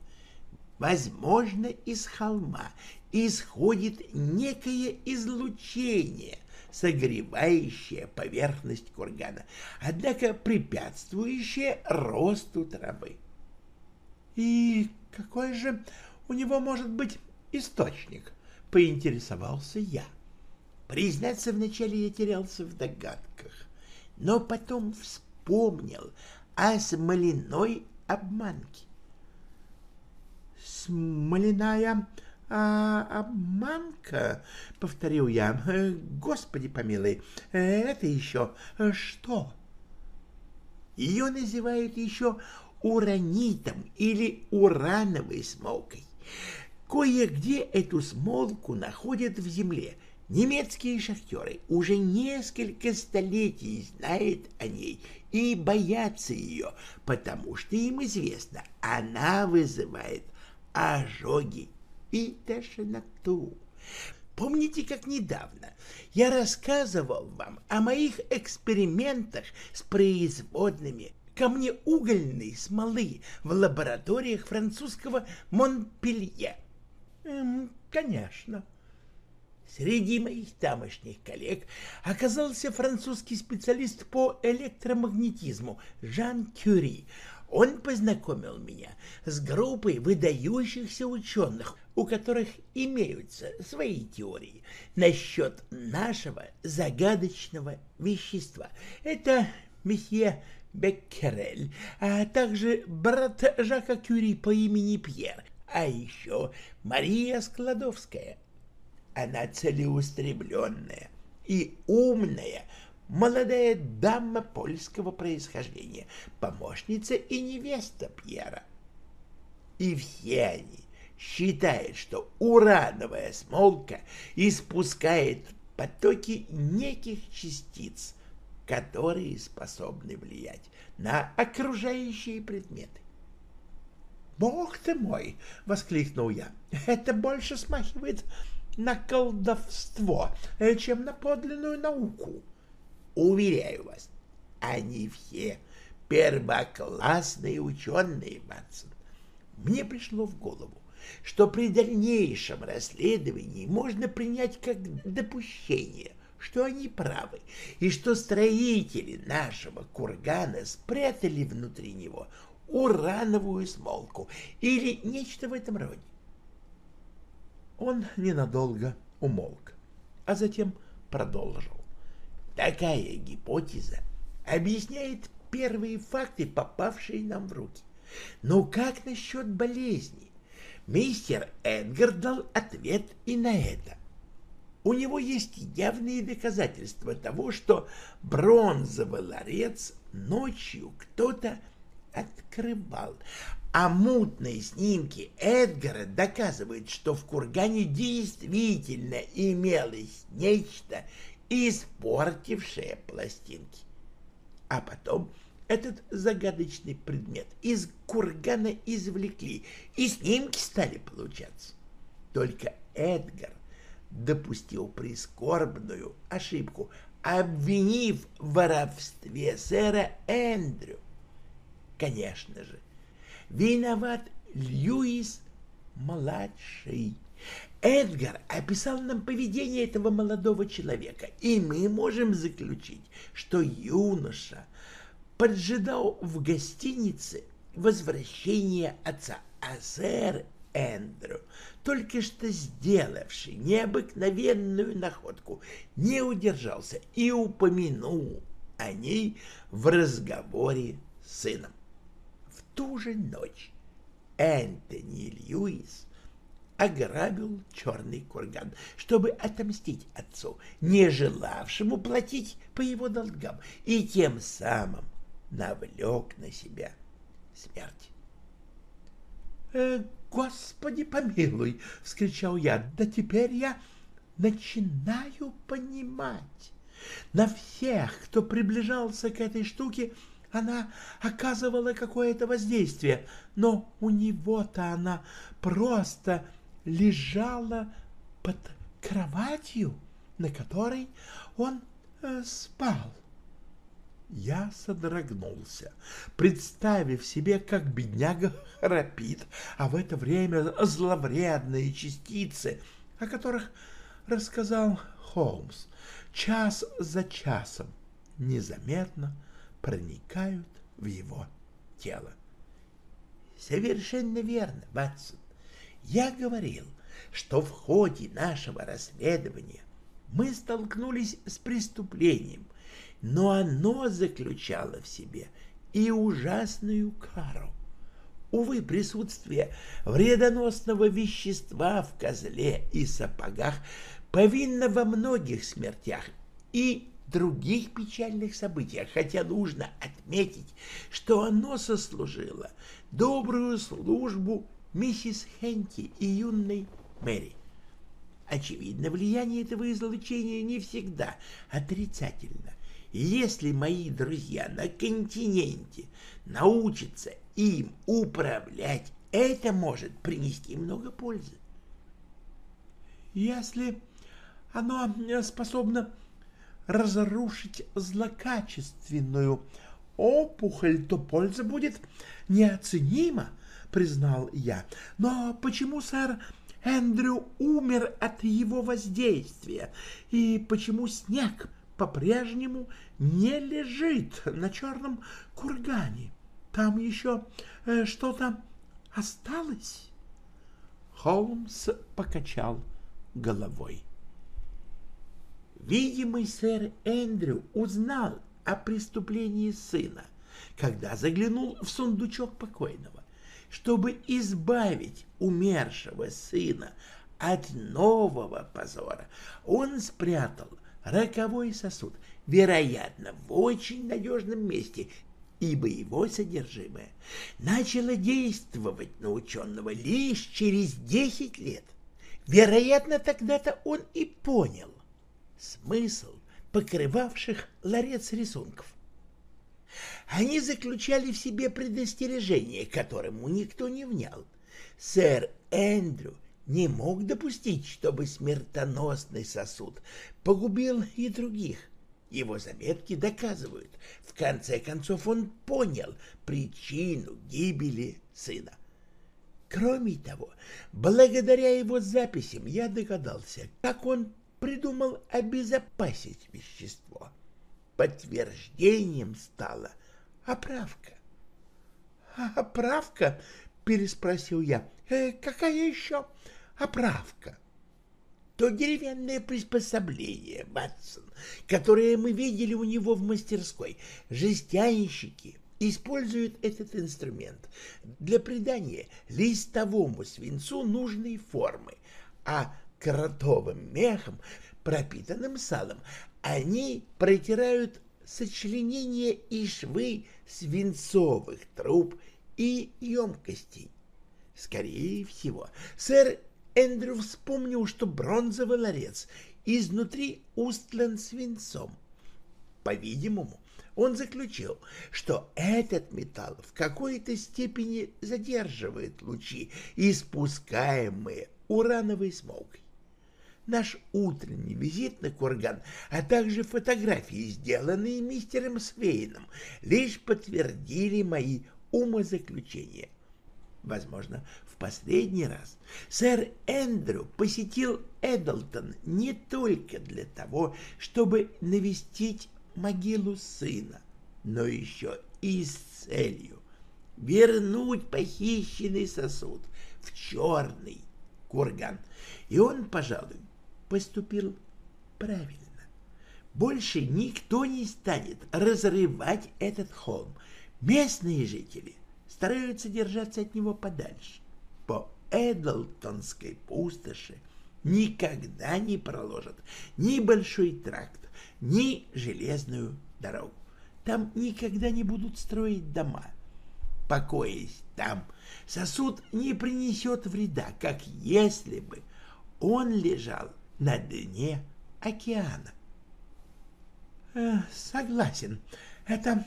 Возможно, из холма исходит некое излучение, согревающее поверхность кургана, однако препятствующее росту травы. И какой же у него может быть источник? Поинтересовался я. Признаться, вначале я терялся в догадках, но потом вспомнил о смоляной обманке. «Смоляная а, обманка?» — повторил я. «Господи помилуй, это еще что?» Ее называют еще уранитом или урановой смолкой. Кое-где эту смолку находят в земле. Немецкие шахтеры уже несколько столетий знают о ней и боятся ее, потому что им известно, она вызывает ожоги и тошноту. Помните, как недавно я рассказывал вам о моих экспериментах с производными камнеугольной смолы в лабораториях французского Монпелье. Эм, конечно. Среди моих тамошних коллег оказался французский специалист по электромагнетизму Жан Кюри. Он познакомил меня с группой выдающихся ученых, у которых имеются свои теории насчет нашего загадочного вещества. Это месье Беккерель, а также брат Жака Кюри по имени Пьер, а еще Мария Складовская. Она целеустремленная и умная, молодая дама польского происхождения, помощница и невеста Пьера. И все они считают, что урановая смолка испускает потоки неких частиц, которые способны влиять на окружающие предметы. «Бог ты мой!» — воскликнул я. «Это больше смахивает на колдовство, э, чем на подлинную науку». «Уверяю вас, они все первоклассные ученые, Матсон. Мне пришло в голову, что при дальнейшем расследовании можно принять как допущение — что они правы, и что строители нашего кургана спрятали внутри него урановую смолку или нечто в этом роде. Он ненадолго умолк, а затем продолжил. Такая гипотеза объясняет первые факты, попавшие нам в руки. Но как насчет болезни? Мистер Эдгар дал ответ и на это. У него есть явные доказательства того, что бронзовый ларец ночью кто-то открывал, а мутные снимки Эдгара доказывают, что в кургане действительно имелось нечто, испортившее пластинки. А потом этот загадочный предмет из кургана извлекли, и снимки стали получаться. Только Эдгар допустил прискорбную ошибку, обвинив в воровстве сэра Эндрю. Конечно же, виноват Льюис-младший. Эдгар описал нам поведение этого молодого человека, и мы можем заключить, что юноша поджидал в гостинице возвращения отца, а сэр Эндрю, только что сделавший необыкновенную находку, не удержался и упомянул о ней в разговоре с сыном. В ту же ночь Энтони Льюис ограбил черный курган, чтобы отомстить отцу, не желавшему платить по его долгам, и тем самым навлек на себя смерть. Э, «Господи помилуй!» — вскричал я. «Да теперь я начинаю понимать. На всех, кто приближался к этой штуке, она оказывала какое-то воздействие, но у него-то она просто лежала под кроватью, на которой он э, спал. Я содрогнулся, представив себе, как бедняга храпит, а в это время зловредные частицы, о которых рассказал Холмс, час за часом незаметно проникают в его тело. Совершенно верно, Ватсон. Я говорил, что в ходе нашего расследования мы столкнулись с преступлением, но оно заключало в себе и ужасную кару. Увы, присутствие вредоносного вещества в козле и сапогах повинно во многих смертях и других печальных событиях, хотя нужно отметить, что оно сослужило добрую службу миссис Хенти и юной Мэри. Очевидно, влияние этого излучения не всегда отрицательно. Если мои друзья на континенте научатся им управлять, это может принести много пользы. Если оно способно разрушить злокачественную опухоль, то польза будет неоценима, признал я. Но почему сэр Эндрю умер от его воздействия? И почему снег по-прежнему не лежит на черном кургане? Там еще э, что-то осталось? Холмс покачал головой. Видимый сэр Эндрю узнал о преступлении сына, когда заглянул в сундучок покойного. Чтобы избавить умершего сына от нового позора, он спрятал роковой сосуд, вероятно, в очень надежном месте, ибо его содержимое начало действовать на ученого лишь через десять лет. Вероятно, тогда-то он и понял, смысл покрывавших ларец рисунков. Они заключали в себе предостережение, которому никто не внял. Сэр Эндрю не мог допустить, чтобы смертоносный сосуд погубил и других. Его заметки доказывают, в конце концов он понял причину гибели сына. Кроме того, благодаря его записям я догадался, как он придумал обезопасить вещество. Подтверждением стала оправка. «Оправка?» — переспросил я. «Э, «Какая еще оправка?» то деревянное приспособление, Батсон, которое мы видели у него в мастерской. Жестянщики используют этот инструмент для придания листовому свинцу нужной формы, а кротовым мехом, пропитанным салом. Они протирают сочленения и швы свинцовых труб и емкостей. Скорее всего, сэр Эндрю вспомнил, что бронзовый ларец изнутри устлан свинцом. По-видимому, он заключил, что этот металл в какой-то степени задерживает лучи, испускаемые урановой смолкой наш утренний визит на курган, а также фотографии, сделанные мистером Свейном, лишь подтвердили мои умозаключения. Возможно, в последний раз сэр Эндрю посетил Эдлтон не только для того, чтобы навестить могилу сына, но еще и с целью вернуть похищенный сосуд в черный курган. И он, пожалуй, поступил правильно. Больше никто не станет разрывать этот холм. Местные жители стараются держаться от него подальше. По Эдлтонской пустоши никогда не проложат ни большой тракт, ни железную дорогу. Там никогда не будут строить дома. Покоясь там, сосуд не принесет вреда, как если бы он лежал на дне океана. Э, согласен, это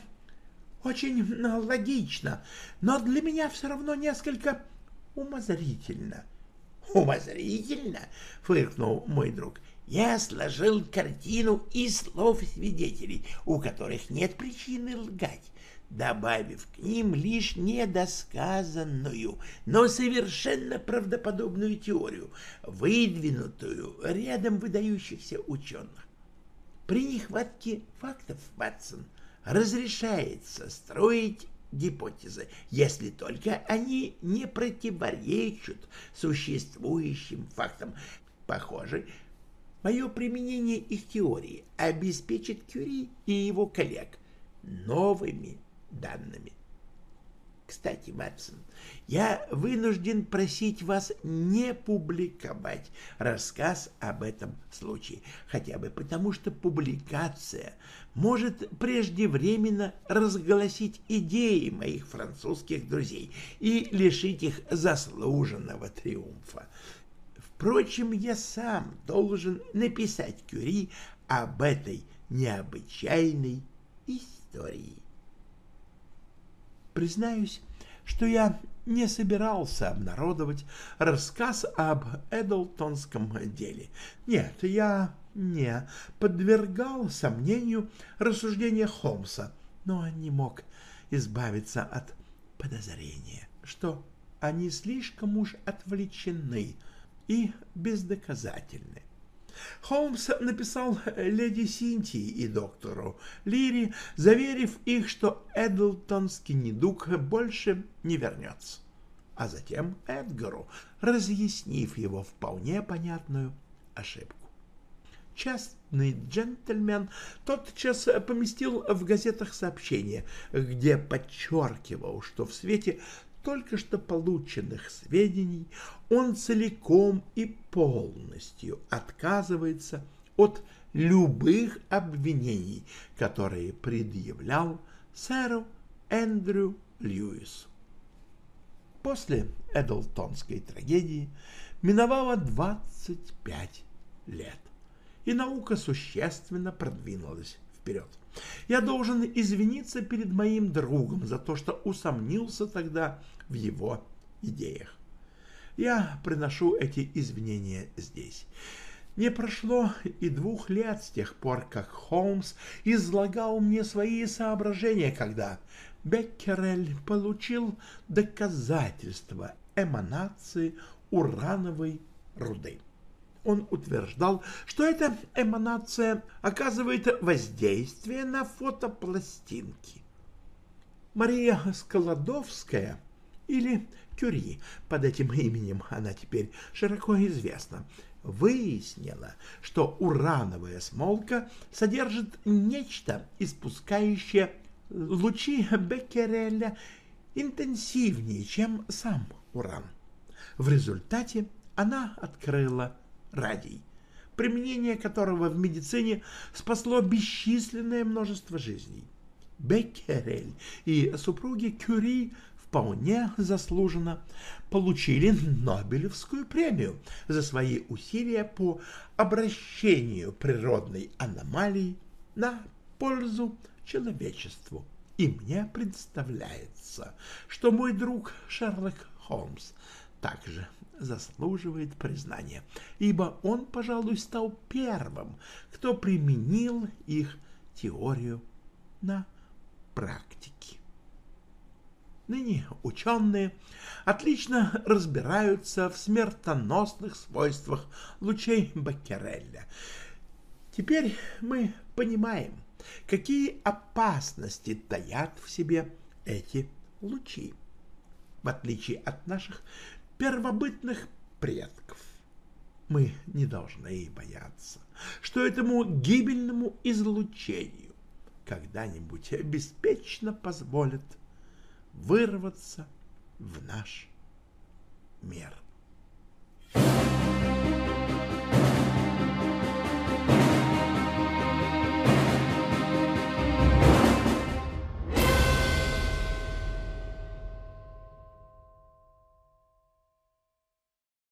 очень логично, но для меня все равно несколько умозрительно. Умозрительно, фыркнул мой друг. Я сложил картину из слов свидетелей, у которых нет причины лгать, добавив к ним лишь недосказанную, но совершенно правдоподобную теорию, выдвинутую рядом выдающихся ученых. При нехватке фактов, Ватсон, разрешается строить гипотезы, если только они не противоречат существующим фактам. Похоже, мое применение их теории обеспечит Кюри и его коллег новыми данными. Кстати, Матсон, я вынужден просить вас не публиковать рассказ об этом случае, хотя бы потому, что публикация может преждевременно разгласить идеи моих французских друзей и лишить их заслуженного триумфа. Впрочем, я сам должен написать Кюри об этой необычайной истории. Признаюсь, что я не собирался обнародовать рассказ об Эдлтонском деле. Нет, я не подвергал сомнению рассуждения Холмса, но не мог избавиться от подозрения, что они слишком уж отвлечены и бездоказательны. Холмс написал леди Синтии и доктору Лири, заверив их, что Эдлтонский недуг больше не вернется, а затем Эдгару, разъяснив его вполне понятную ошибку. Частный джентльмен тотчас поместил в газетах сообщение, где подчеркивал, что в свете только что полученных сведений он целиком и полностью отказывается от любых обвинений, которые предъявлял сэру Эндрю Льюису. После Эдлтонской трагедии миновало 25 лет, и наука существенно продвинулась вперед. Я должен извиниться перед моим другом за то, что усомнился тогда в его идеях. Я приношу эти извинения здесь. Не прошло и двух лет с тех пор, как Холмс излагал мне свои соображения, когда Беккерель получил доказательства эманации урановой руды. Он утверждал, что эта эманация оказывает воздействие на фотопластинки. Мария Сколодовская или Кюри, под этим именем она теперь широко известна, выяснила, что урановая смолка содержит нечто, испускающее лучи Беккереля интенсивнее, чем сам уран. В результате она открыла радий, применение которого в медицине спасло бесчисленное множество жизней. Беккерель и супруги Кюри вполне заслуженно получили Нобелевскую премию за свои усилия по обращению природной аномалии на пользу человечеству. И мне представляется, что мой друг Шерлок Холмс также заслуживает признания, ибо он, пожалуй, стал первым, кто применил их теорию на практике. Ныне ученые отлично разбираются в смертоносных свойствах лучей Баккерелля. Теперь мы понимаем, какие опасности таят в себе эти лучи. В отличие от наших первобытных предков. Мы не должны бояться, что этому гибельному излучению когда-нибудь беспечно позволят вырваться в наш мир.